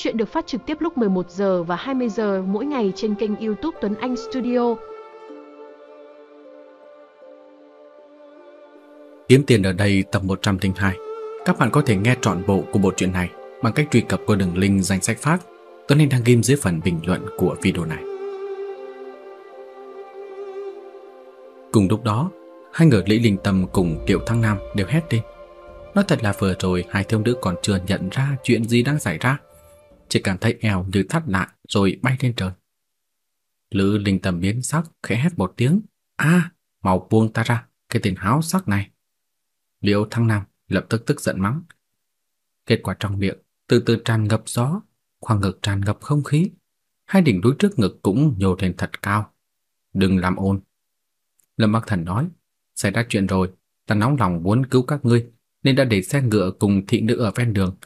Chuyện được phát trực tiếp lúc 11 giờ và 20 giờ mỗi ngày trên kênh YouTube Tuấn Anh Studio. Kiếm tiền ở đây tập 102. Các bạn có thể nghe trọn bộ của bộ truyện này bằng cách truy cập qua đường link danh sách phát Tuấn Anh đăng ghim dưới phần bình luận của video này. Cùng lúc đó, hai người Lý Linh Tâm cùng Triệu Thăng Nam đều hét lên. Nói thật là vừa rồi hai thiếu nữ còn chưa nhận ra chuyện gì đang xảy ra, chỉ cảm thấy eo như thắt lại rồi bay lên trời. Lữ Linh tầm biến sắc khẽ hét một tiếng, "A, mau buông ta ra, cái tên háo sắc này." Liễu Thăng Nam lập tức tức giận mắng. Kết quả trong miệng từ từ tràn ngập gió, khoang ngực tràn ngập không khí, hai đỉnh đuôi trước ngực cũng nhô lên thật cao. "Đừng làm ồn." Lâm Bắc Thần nói, "Xảy ra chuyện rồi, ta nóng lòng muốn cứu các ngươi, nên đã để xe ngựa cùng thị nữ ở ven đường.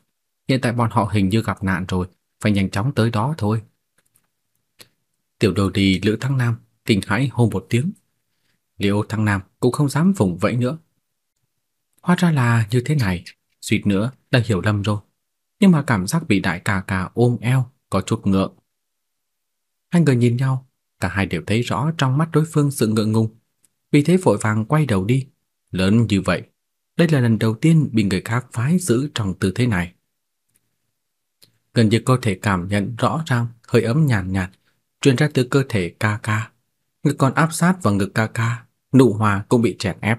Hiện tại bọn họ hình như gặp nạn rồi, phải nhanh chóng tới đó thôi." Tiểu đồ đi Lữ Thăng Nam kinh hãi hô một tiếng. Liễu Thăng Nam cũng không dám vùng vẫy nữa. Hóa ra là như thế này, suýt nữa đã hiểu lầm rồi. Nhưng mà cảm giác bị đại ca ca ôm eo có chút ngượng. Hai người nhìn nhau, cả hai đều thấy rõ trong mắt đối phương sự ngượng ngùng, vì thế vội vàng quay đầu đi. Lớn như vậy, đây là lần đầu tiên bị người khác phái giữ trong tư thế này. Gần như có thể cảm nhận rõ ràng hơi ấm nhàn nhạt, nhạt truyền ra từ cơ thể ca ca. Ngực còn áp sát vào ngực ca ca, nụ hòa cũng bị chèn ép.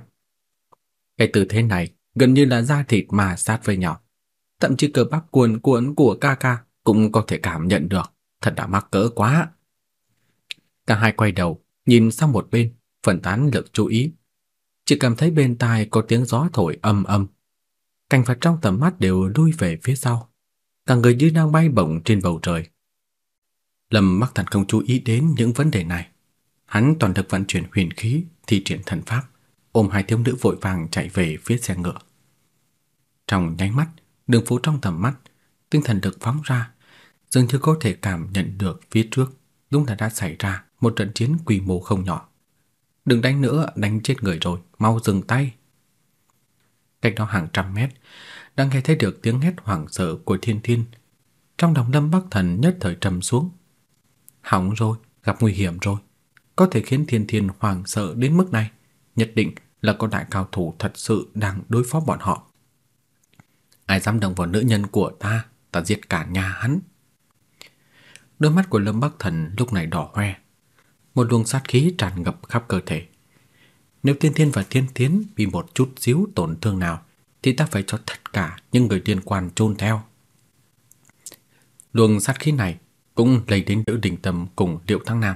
Cái tư thế này gần như là da thịt mà sát với nhau. Thậm chí cơ bắp cuồn cuộn của ca ca cũng có thể cảm nhận được, thật đã mắc cỡ quá. Cả hai quay đầu, nhìn sang một bên, phân tán lực chú ý. Chỉ cảm thấy bên tai có tiếng gió thổi âm âm. Cảnh vật trong tầm mắt đều lui về phía sau. Cả người như đang bay bổng trên bầu trời. Lâm Mặc Thần không chú ý đến những vấn đề này. Hắn toàn lực vận chuyển huyền khí, thi triển thần pháp, ôm hai thiếu nữ vội vàng chạy về phía xe ngựa. Trong nháy mắt, đường phố trong tầm mắt, tinh thần được phóng ra, dường như có thể cảm nhận được phía trước đúng là đã xảy ra một trận chiến quy mô không nhỏ. Đừng đánh nữa, đánh chết người rồi, mau dừng tay. Cách đó hàng trăm mét, đang nghe thấy được tiếng hét hoảng sợ của Thiên Thiên. Trong lòng Lâm Bắc Thần nhất thời trầm xuống. Hỏng rồi, gặp nguy hiểm rồi. Có thể khiến Thiên Thiên hoảng sợ đến mức này, nhất định là có đại cao thủ thật sự đang đối phó bọn họ. Ai dám động vào nữ nhân của ta, ta giết cả nhà hắn. Đôi mắt của Lâm Bắc Thần lúc này đỏ hoe, một luồng sát khí tràn ngập khắp cơ thể. Nếu Tiên Thiên và Thiên Tiến bị một chút xíu tổn thương nào, thì ta phải cho tất cả những người liên quan chôn theo. Luồng sát khí này cũng lây đến nữ đình tâm cùng Liệu Thăng Nam.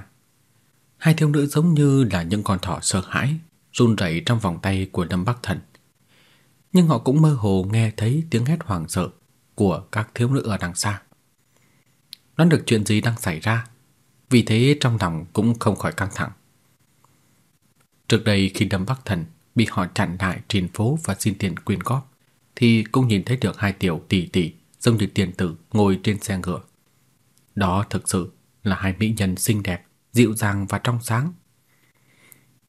Hai thiếu nữ giống như là những con thỏ sợ hãi, run rẩy trong vòng tay của Lâm Bắc Thần. Nhưng họ cũng mơ hồ nghe thấy tiếng hét hoảng sợ của các thiếu nữ ở đằng xa. Đoán được chuyện gì đang xảy ra, vì thế trong lòng cũng không khỏi căng thẳng. Trước đây khi Lâm Bắc Thần bị họ chặn lại trên phố và xin tiền quyên góp, thì cũng nhìn thấy được hai tiểu tỷ tỷ giống như tiền tử ngồi trên xe ngựa. Đó thực sự là hai mỹ nhân xinh đẹp, dịu dàng và trong sáng.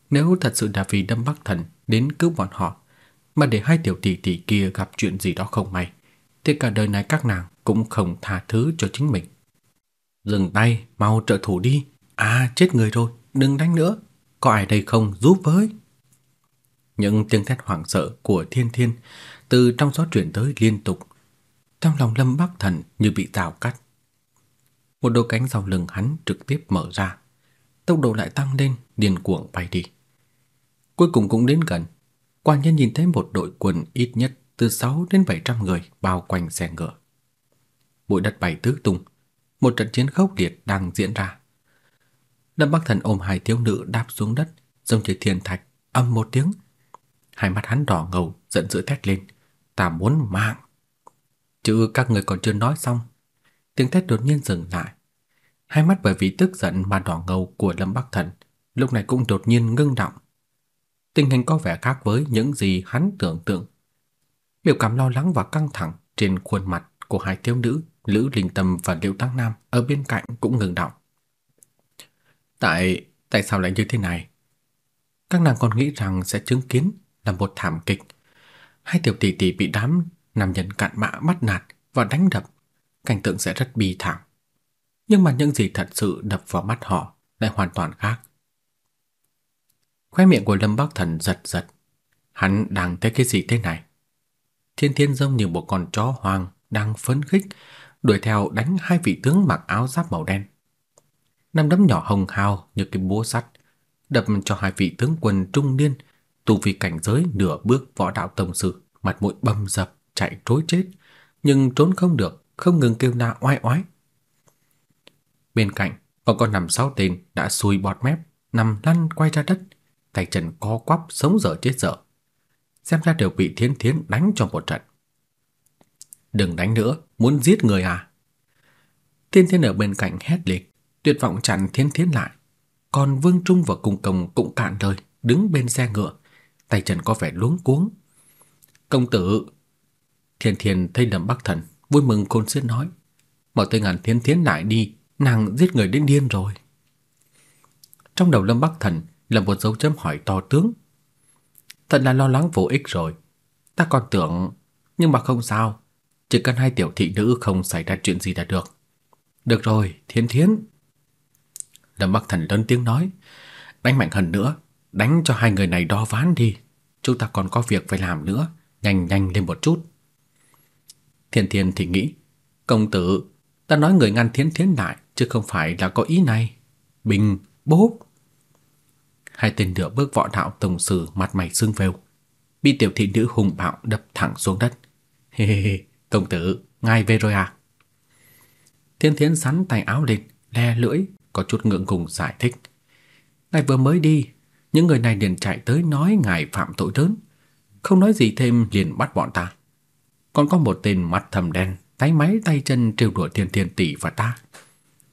Nếu thật sự là vì Đâm Bắc Thần đến cứu bọn họ, mà để hai tiểu tỷ tỷ kia gặp chuyện gì đó không may, thì cả đời này các nàng cũng không tha thứ cho chính mình. Dừng tay, mau trợ thủ đi. À, chết người rồi, đừng đánh nữa. Có ai đây không giúp với? Những tiếng thét hoảng sợ của Thiên Thiên từ trong gió truyền tới liên tục. Trong lòng Lâm Bắc Thần như bị rào cắt. Một đôi cánh sau lưng hắn trực tiếp mở ra, tốc độ lại tăng lên, điên cuồng bay đi. Cuối cùng cũng đến gần, quan nhân nhìn thấy một đội quân ít nhất từ 6 đến 700 người bao quanh xe ngựa. Bụi đất bay tứ tung, một trận chiến khốc liệt đang diễn ra. Lâm Bắc Thần ôm hai thiếu nữ đáp xuống đất, giống như thiên thạch, âm một tiếng. Hai mắt hắn đỏ ngầu, giận dữ thét lên, "Ta muốn mạng!" Chứ các người còn chưa nói xong, tiếng thét đột nhiên dừng lại. Hai mắt bởi vì tức giận mà đỏ ngầu của Lâm Bắc Thần lúc này cũng đột nhiên ngưng động. Tình hình có vẻ khác với những gì hắn tưởng tượng. Biểu cảm lo lắng và căng thẳng trên khuôn mặt của hai thiếu nữ Lữ Linh Tâm và Liễu Tăng Nam ở bên cạnh cũng ngừng động. Tại tại sao lại như thế này? Các nàng còn nghĩ rằng sẽ chứng kiến là một thảm kịch. Hai tiểu tỷ tỷ bị đám nam nhân cặn bã bắt nạt và đánh đập, cảnh tượng sẽ rất bi thảm. Nhưng mà những gì thật sự đập vào mắt họ lại hoàn toàn khác. Khóe miệng của Lâm Bắc Thần giật giật. Hắn đang thấy cái gì thế này? Thiên Thiên giống như một con chó hoang đang phấn khích đuổi theo đánh hai vị tướng mặc áo giáp màu đen. Năm đấm nhỏ hồng hào như cái búa sắt đập cho hai vị tướng quân trung niên tu vi cảnh giới nửa bước võ đạo tông sư, mặt mũi bầm dập, chạy trối chết, nhưng trốn không được, không ngừng kêu la oai oái. Bên cạnh còn có nằm sáu tên đã xui bọt mép, nằm lăn quay ra đất, tay chân co quắp sống dở chết dở. Xem ra đều bị Thiến Thiến đánh trong một trận. Đừng đánh nữa, muốn giết người à? Thiên Thiên ở bên cạnh hét lên, tuyệt vọng chặn Thiên Thiên lại. Còn Vương Trung và Cung Công cũng cạn lời, đứng bên xe ngựa, tay chân có vẻ luống cuống. "Công tử." Thiên Thiên thấy Lâm Bắc Thần, vui mừng khôn xiết nói, "Mau tới ngàn Thiên Thiên lại đi, nàng giết người đến điên rồi." Trong đầu Lâm Bắc Thần là một dấu chấm hỏi to tướng. Thật là lo lắng vô ích rồi. Ta còn tưởng, nhưng mà không sao, chỉ cần hai tiểu thị nữ không xảy ra chuyện gì là được. Được rồi, Thiên Thiên. Lâm Bắc Thần lớn tiếng nói, đánh mạnh hơn nữa, đánh cho hai người này đo ván đi, chúng ta còn có việc phải làm nữa, nhanh nhanh lên một chút. Thiên Thiên thì nghĩ, công tử, ta nói người ngăn Thiến Thiến lại chứ không phải là có ý này. Bình, bốp. Hai tên nửa bước võ đạo tổng sư mặt mày sưng phèo, bị tiểu thị nữ hùng bạo đập thẳng xuống đất. Hê hê hê, công tử, ngài về rồi à? Thiên Thiên sắn tay áo lên, le lưỡi, có chút ngượng ngùng giải thích. Ngài vừa mới đi, những người này liền chạy tới nói ngài phạm tội lớn, không nói gì thêm liền bắt bọn ta. Còn có một tên mặt thầm đen, tay máy tay chân trêu đùa tiền tiền tỷ và ta.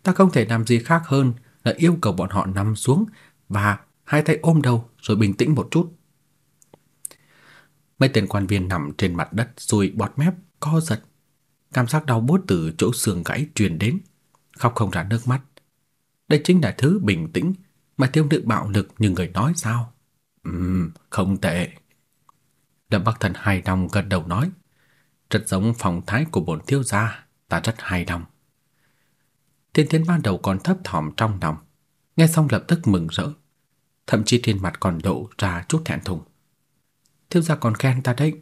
Ta không thể làm gì khác hơn là yêu cầu bọn họ nằm xuống và hai tay ôm đầu rồi bình tĩnh một chút. Mấy tên quan viên nằm trên mặt đất rồi bọt mép co giật. Cảm giác đau buốt từ chỗ xương gãy truyền đến, khóc không ra nước mắt. Đây chính là thứ bình tĩnh mà thiếu nữ bạo lực như người nói sao? Ừm, không tệ. Lâm Bắc Thần hài lòng gật đầu nói, rất giống phong thái của bổn thiếu gia, ta rất hài lòng. Thiên Tiên ban đầu còn thấp thỏm trong lòng, nghe xong lập tức mừng rỡ, thậm chí trên mặt còn lộ ra chút thẹn thùng. Thiếu gia còn khen ta đấy.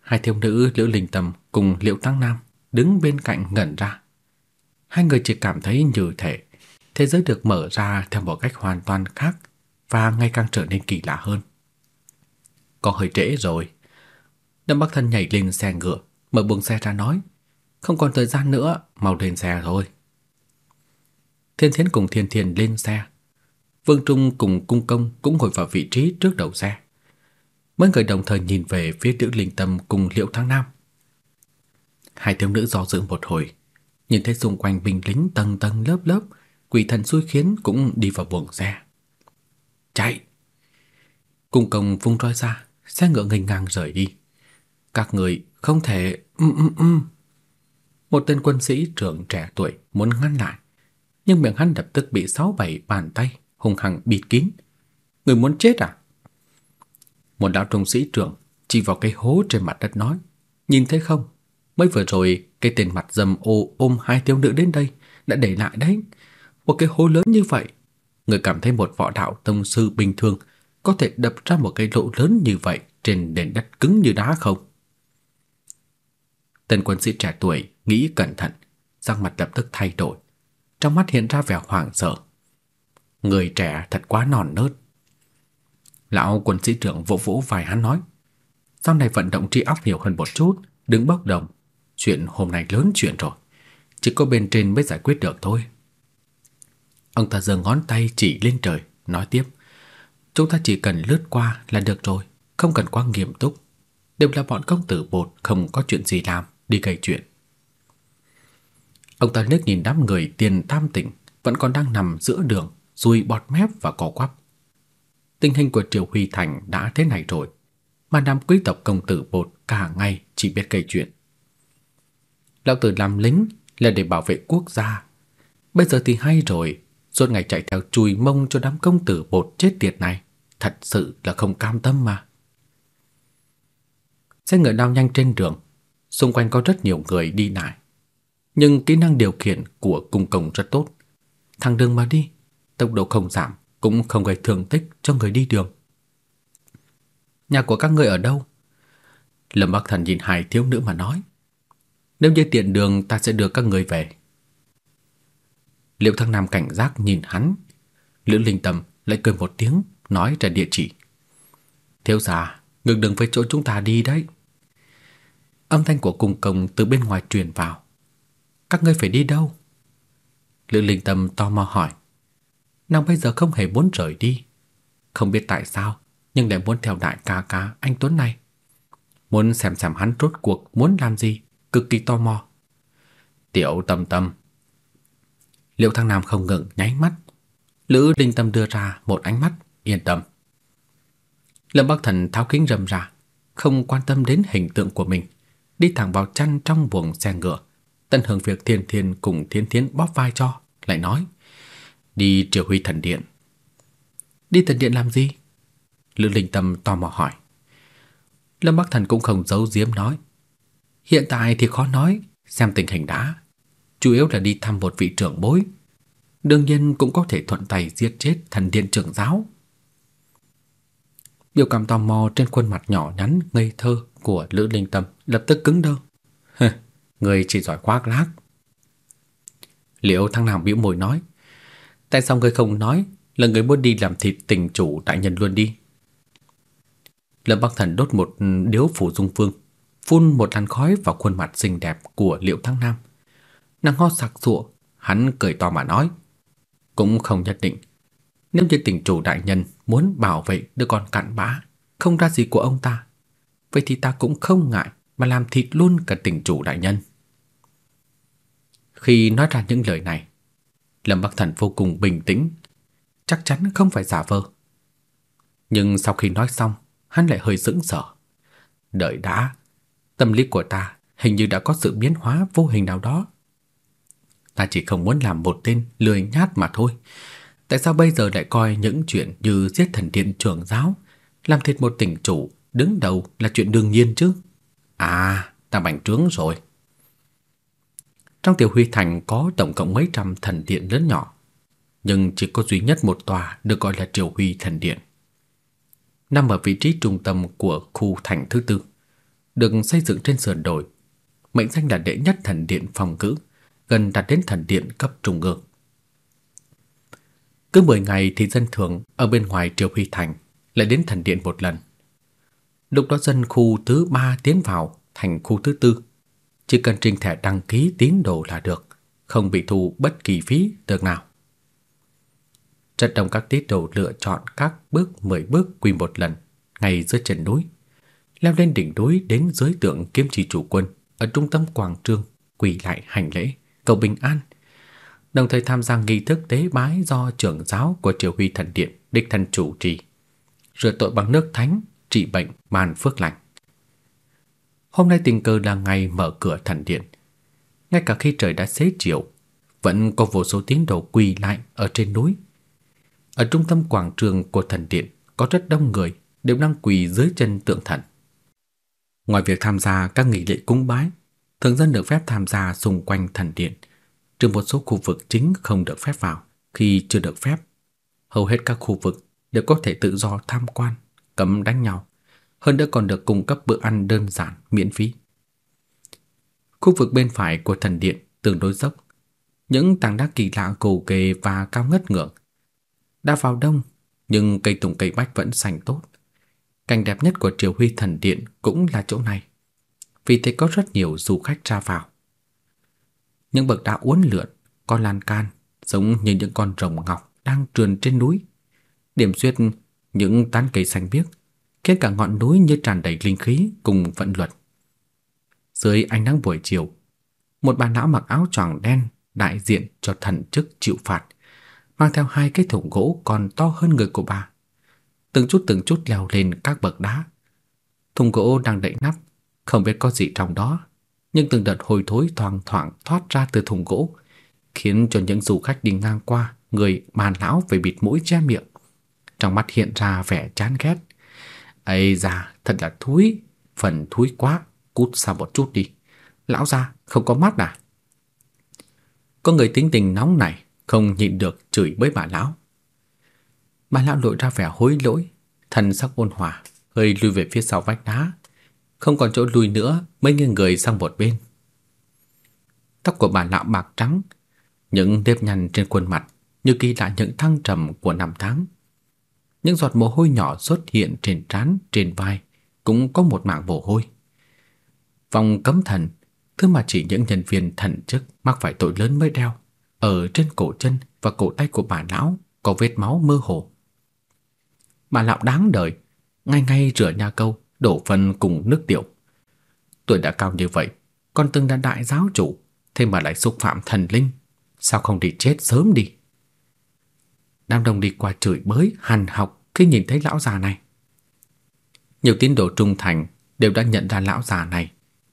Hai thiếu nữ Liễu Linh Tâm cùng Liễu Tăng Nam đứng bên cạnh ngẩn ra. Hai người chỉ cảm thấy như thể thế giới được mở ra theo một cách hoàn toàn khác và ngày càng trở nên kỳ lạ hơn. Có hơi trễ rồi. Lâm Bắc Thần nhảy lên xe ngựa, mở buồng xe ra nói, không còn thời gian nữa, mau lên xe thôi. Thiên Thiến cùng Thiên Thiên lên xe. Vương Trung cùng Cung Công cũng ngồi vào vị trí trước đầu xe. Mấy người đồng thời nhìn về phía tiểu Linh Tâm cùng Liễu Thăng Nam. Hai thiếu nữ do dự một hồi, nhìn thấy xung quanh binh lính tầng tầng lớp lớp, quỷ thần xui khiến cũng đi vào buồng xe. Chạy! Cung công vung roi ra, xe ngựa nghênh ngang rời đi. Các người không thể... Um, um, um. Một tên quân sĩ trưởng trẻ tuổi muốn ngăn lại, nhưng miệng hắn lập tức bị sáu bảy bàn tay hung hăng bịt kín. Người muốn chết à? Một đạo trung sĩ trưởng chỉ vào cái hố trên mặt đất nói, nhìn thấy không? Mới vừa rồi cái tên mặt dầm ô ôm hai thiếu nữ đến đây đã để lại đấy. Một cái hố lớn như vậy, người cảm thấy một võ đạo tông sư bình thường có thể đập ra một cái lỗ lớn như vậy trên nền đất cứng như đá không? Tên quân sĩ trẻ tuổi nghĩ cẩn thận, sắc mặt lập tức thay đổi, trong mắt hiện ra vẻ hoảng sợ. Người trẻ thật quá non nớt. Lão quân sĩ trưởng vỗ vỗ vai hắn nói, sau này vận động trí óc nhiều hơn một chút, đừng bốc đồng. Chuyện hôm nay lớn chuyện rồi, chỉ có bên trên mới giải quyết được thôi. Ông ta giơ ngón tay chỉ lên trời, nói tiếp, chúng ta chỉ cần lướt qua là được rồi, không cần quá nghiêm túc. Đều là bọn công tử bột không có chuyện gì làm, đi gây chuyện. Ông ta liếc nhìn đám người tiền tam tỉnh vẫn còn đang nằm giữa đường, rùi bọt mép và co quắp. Tình hình của Triều Huy Thành đã thế này rồi, mà đám quý tộc công tử bột cả ngày chỉ biết gây chuyện. Lão tử làm lính là để bảo vệ quốc gia. Bây giờ thì hay rồi, suốt ngày chạy theo chùi mông cho đám công tử bột chết tiệt này, thật sự là không cam tâm mà. Xe ngựa lao nhanh trên đường, xung quanh có rất nhiều người đi lại, nhưng kỹ năng điều khiển của cung công rất tốt. Thẳng đường mà đi, tốc độ không giảm, cũng không gây thương tích cho người đi đường. Nhà của các người ở đâu? Lâm Bắc Thần nhìn hai thiếu nữ mà nói. Nếu như tiện đường ta sẽ đưa các người về. Liệu Thăng Nam cảnh giác nhìn hắn, Lữ Linh Tâm lại cười một tiếng, nói ra địa chỉ. Thiếu gia, ngừng đường với chỗ chúng ta đi đấy. Âm thanh của cung công từ bên ngoài truyền vào. Các ngươi phải đi đâu? Lữ Linh Tâm tò mò hỏi. Nàng bây giờ không hề muốn rời đi. Không biết tại sao, nhưng lại muốn theo đại ca ca anh Tuấn này. Muốn xem xem hắn rốt cuộc muốn làm gì, cực kỳ tò mò. Tiểu tâm tâm. Liệu thăng Nam không ngừng nháy mắt. Lữ Linh Tâm đưa ra một ánh mắt, yên tâm. Lâm Bắc Thần tháo kính râm ra, không quan tâm đến hình tượng của mình, đi thẳng vào chăn trong buồng xe ngựa. tận hưởng việc Thiên Thiên cùng Thiên Thiến bóp vai cho, lại nói: "Đi triều huy thần điện." "Đi thần điện làm gì?" Lữ Linh Tâm tò mò hỏi. Lâm Bắc Thần cũng không giấu giếm nói: "Hiện tại thì khó nói, xem tình hình đã, chủ yếu là đi thăm một vị trưởng bối, đương nhiên cũng có thể thuận tay giết chết thần điện trưởng giáo." Biểu cảm tò mò trên khuôn mặt nhỏ nhắn ngây thơ của Lữ Linh Tâm lập tức cứng đơ. người chỉ giỏi khoác lác. Liễu Thăng Nam bĩu môi nói, tại sao người không nói là người muốn đi làm thịt tình chủ đại nhân luôn đi? Lâm Bắc Thần đốt một điếu phủ dung phương, phun một làn khói vào khuôn mặt xinh đẹp của Liễu Thăng Nam. Nàng ho sặc sụa, hắn cười to mà nói, cũng không nhất định. Nếu như tỉnh chủ đại nhân muốn bảo vệ đứa con cặn bã, không ra gì của ông ta, vậy thì ta cũng không ngại mà làm thịt luôn cả tỉnh chủ đại nhân. Khi nói ra những lời này, Lâm Bắc Thần vô cùng bình tĩnh, chắc chắn không phải giả vờ. Nhưng sau khi nói xong, hắn lại hơi sững sờ. Đợi đã, tâm lý của ta hình như đã có sự biến hóa vô hình nào đó. Ta chỉ không muốn làm một tên lười nhát mà thôi. Tại sao bây giờ lại coi những chuyện như giết thần điện trưởng giáo, làm thịt một tỉnh chủ đứng đầu là chuyện đương nhiên chứ? À, ta bành trướng rồi. Trong tiểu huy thành có tổng cộng mấy trăm thần điện lớn nhỏ, nhưng chỉ có duy nhất một tòa được gọi là Triều Huy thần điện. Nằm ở vị trí trung tâm của khu thành thứ tư, được xây dựng trên sườn đồi, mệnh danh là đệ nhất thần điện phòng cử, gần đạt đến thần điện cấp trung ương. Cứ 10 ngày thì dân thường ở bên ngoài Triều Huy thành lại đến thần điện một lần. Lúc đó dân khu thứ ba tiến vào thành khu thứ tư, chỉ cần trình thẻ đăng ký tín đồ là được, không bị thu bất kỳ phí được nào. Rất đông các tín đồ lựa chọn các bước 10 bước quy một lần ngay dưới chân núi, leo lên đỉnh núi đến dưới tượng kiếm chỉ chủ quân ở trung tâm quảng trường quỳ lại hành lễ, cầu bình an, đồng thời tham gia nghi thức tế bái do trưởng giáo của Triều Huy Thần Điện đích thân chủ trì, rửa tội bằng nước thánh trị bệnh màn phước lành. Hôm nay tình cờ là ngày mở cửa thần điện. Ngay cả khi trời đã xế chiều, vẫn có vô số tín đồ quỳ lại ở trên núi. Ở trung tâm quảng trường của thần điện có rất đông người đều đang quỳ dưới chân tượng thần. Ngoài việc tham gia các nghi lễ cúng bái, thường dân được phép tham gia xung quanh thần điện, trừ một số khu vực chính không được phép vào khi chưa được phép. Hầu hết các khu vực đều có thể tự do tham quan cấm đánh nhau, hơn nữa còn được cung cấp bữa ăn đơn giản miễn phí. Khu vực bên phải của thần điện tương đối dốc, những tảng đá kỳ lạ cổ kề và cao ngất ngưỡng. Đã vào đông, nhưng cây tùng cây bách vẫn xanh tốt. Cảnh đẹp nhất của Triều Huy thần điện cũng là chỗ này. Vì thế có rất nhiều du khách ra vào. Những bậc đá uốn lượn, có lan can, giống như những con rồng ngọc đang trườn trên núi. Điểm xuyên những tán cây xanh biếc, khiến cả ngọn núi như tràn đầy linh khí cùng vận luật. Dưới ánh nắng buổi chiều, một bà lão mặc áo choàng đen đại diện cho thần chức chịu phạt, mang theo hai cái thùng gỗ còn to hơn người của bà. Từng chút từng chút leo lên các bậc đá. Thùng gỗ đang đậy nắp, không biết có gì trong đó, nhưng từng đợt hôi thối thoang thoảng thoát ra từ thùng gỗ, khiến cho những du khách đi ngang qua, người bàn lão phải bịt mũi che miệng trong mắt hiện ra vẻ chán ghét. Ây da, thật là thúi, phần thúi quá, cút xa một chút đi. Lão gia, không có mắt à? Có người tính tình nóng này không nhịn được chửi bới bà lão. Bà lão lộ ra vẻ hối lỗi, thần sắc ôn hòa, hơi lùi về phía sau vách đá, không còn chỗ lùi nữa mới nghiêng người sang một bên. Tóc của bà lão bạc trắng, những nếp nhăn trên khuôn mặt như ghi lại những thăng trầm của năm tháng. Những giọt mồ hôi nhỏ xuất hiện trên trán, trên vai, cũng có một mảng mồ hôi. Vòng cấm thần, thứ mà chỉ những nhân viên thần chức mắc phải tội lớn mới đeo, ở trên cổ chân và cổ tay của bà lão có vết máu mơ hồ. Bà lão đáng đời, ngay ngay rửa nhà câu, đổ phần cùng nước tiểu. Tuổi đã cao như vậy, còn từng là đại giáo chủ, thế mà lại xúc phạm thần linh, sao không đi chết sớm đi? Nam Đồng đi qua chửi bới, hằn học khi nhìn thấy lão già này. Nhiều tín đồ trung thành đều đã nhận ra lão già này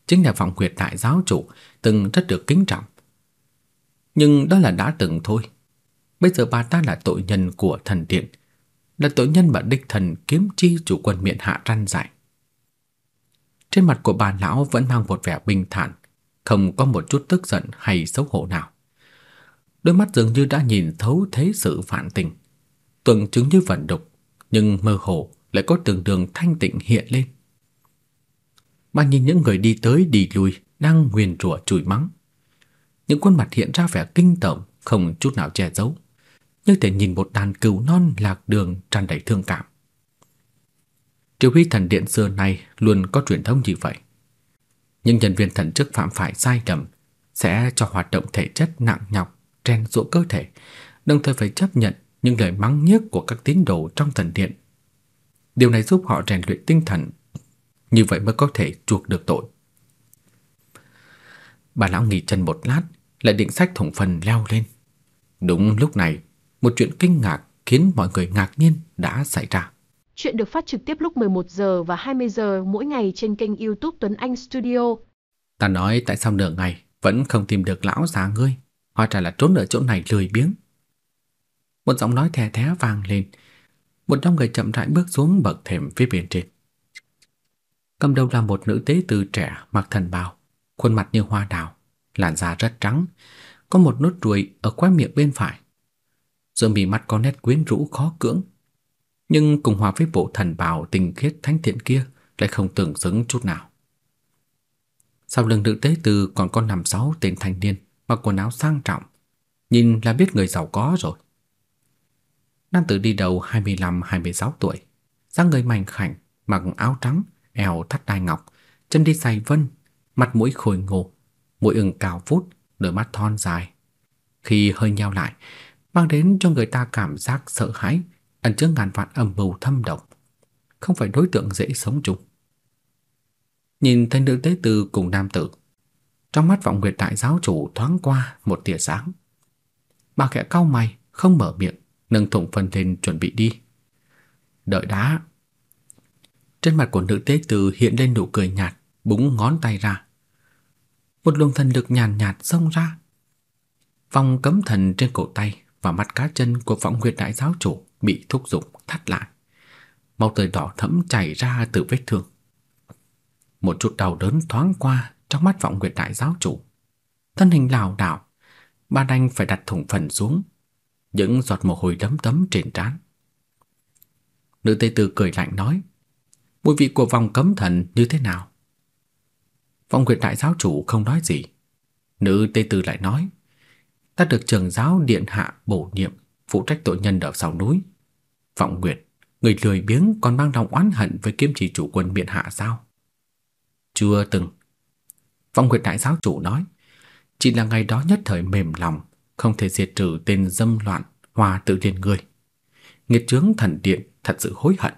chính là vọng huyệt đại giáo chủ từng rất được kính trọng. Nhưng đó là đã từng thôi. Bây giờ bà ta là tội nhân của thần điện, là tội nhân mà đích thần kiếm chi chủ quân miện hạ răn dạy. Trên mặt của bà lão vẫn mang một vẻ bình thản, không có một chút tức giận hay xấu hổ nào. Đôi mắt dường như đã nhìn thấu thế sự phản tình, tưởng chứng như vận đục, nhưng mơ hồ lại có từng đường thanh tịnh hiện lên. Bà nhìn những người đi tới đi lui đang nguyền rủa chửi mắng. Những khuôn mặt hiện ra vẻ kinh tởm, không chút nào che giấu, như thể nhìn một đàn cừu non lạc đường tràn đầy thương cảm. Triều huy thần điện xưa nay luôn có truyền thống như vậy. Những nhân viên thần chức phạm phải sai lầm sẽ cho hoạt động thể chất nặng nhọc, rèn giũa cơ thể, đồng thời phải chấp nhận những lời mắng nhiếc của các tín đồ trong thần điện. Điều này giúp họ rèn luyện tinh thần, như vậy mới có thể chuộc được tội. Bà lão nghỉ chân một lát, lại định sách thủng phần leo lên. Đúng lúc này, một chuyện kinh ngạc khiến mọi người ngạc nhiên đã xảy ra. Chuyện được phát trực tiếp lúc 11 giờ và 20 giờ mỗi ngày trên kênh YouTube Tuấn Anh Studio. Ta nói tại sao nửa ngày vẫn không tìm được lão già ngươi, hóa ra là trốn ở chỗ này lười biếng. Một giọng nói thè thé vang lên, một trong người chậm rãi bước xuống bậc thềm phía bên trên. Cầm đầu là một nữ tế từ trẻ mặc thần bào, khuôn mặt như hoa đào, làn da rất trắng, có một nốt ruồi ở khóe miệng bên phải. Giữa mí mắt có nét quyến rũ khó cưỡng, nhưng cùng hòa với bộ thần bào tinh khiết thánh thiện kia lại không tương xứng chút nào. Sau lưng nữ tế từ còn có năm sáu tên thanh niên mặc quần áo sang trọng, nhìn là biết người giàu có rồi. Nam tử đi đầu 25-26 tuổi, dáng người mảnh khảnh, mặc áo trắng, eo thắt đai ngọc, chân đi giày vân, mặt mũi khôi ngô, mũi ửng cao vút, đôi mắt thon dài. Khi hơi nheo lại, mang đến cho người ta cảm giác sợ hãi, ẩn chứa ngàn vạn âm mưu thâm độc, không phải đối tượng dễ sống chung. Nhìn thấy nữ tế tử cùng nam tử, trong mắt vọng nguyệt đại giáo chủ thoáng qua một tia sáng. Bà khẽ cau mày, không mở miệng, nâng thùng phân lên chuẩn bị đi. Đợi đã. Trên mặt của nữ tế tử hiện lên nụ cười nhạt, búng ngón tay ra. Một luồng thần lực nhàn nhạt, nhạt xông ra. Vòng cấm thần trên cổ tay và mắt cá chân của vọng nguyệt đại giáo chủ bị thúc giục thắt lại. Máu tươi đỏ thẫm chảy ra từ vết thương. Một chút đau đớn thoáng qua trong mắt vọng nguyệt đại giáo chủ. Thân hình lảo đảo, ba đành phải đặt thùng phần xuống, những giọt mồ hôi đấm tấm trên trán. Nữ tây tử cười lạnh nói, mùi vị của vòng cấm thần như thế nào? Vọng nguyệt đại giáo chủ không nói gì. Nữ tây tử lại nói, ta được trưởng giáo điện hạ bổ nhiệm phụ trách tội nhân ở sau núi. Vọng Nguyệt, người lười biếng còn mang lòng oán hận với kiếm chỉ chủ quân miện hạ sao? Chưa từng. Vọng Nguyệt đại giáo chủ nói, chỉ là ngày đó nhất thời mềm lòng, không thể diệt trừ tên dâm loạn hòa tự liên người. Nghiệt chướng thần điện thật sự hối hận.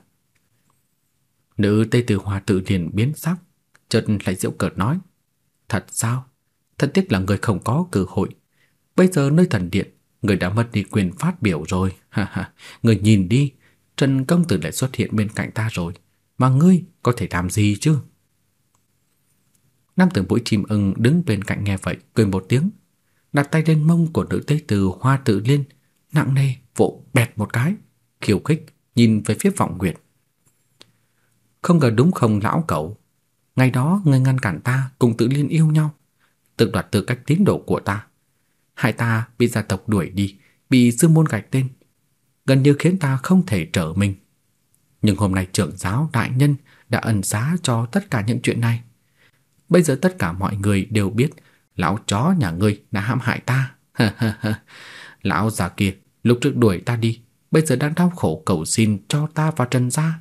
Nữ Tây Từ Hòa tự liền biến sắc, chợt lại giễu cợt nói: "Thật sao? Thật tiếc là người không có cơ hội. Bây giờ nơi thần điện người đã mất đi quyền phát biểu rồi. Ha ha, người nhìn đi, Trần công tử lại xuất hiện bên cạnh ta rồi, mà ngươi có thể làm gì chứ? Nam tử mũi chim ưng đứng bên cạnh nghe vậy, cười một tiếng, đặt tay lên mông của nữ tế từ Hoa Tự Liên, nặng nề vỗ bẹt một cái, khiêu khích nhìn về phía Vọng Nguyệt. Không ngờ đúng không lão cậu, ngày đó ngươi ngăn cản ta cùng Tự Liên yêu nhau, tự đoạt tư cách tín đồ của ta. Hai ta bị gia tộc đuổi đi, bị sư môn gạch tên, gần như khiến ta không thể trở mình. Nhưng hôm nay trưởng giáo đại nhân đã ẩn xá cho tất cả những chuyện này. Bây giờ tất cả mọi người đều biết lão chó nhà ngươi đã hãm hại ta. lão già kia lúc trước đuổi ta đi, bây giờ đang đau khổ cầu xin cho ta vào trần gia.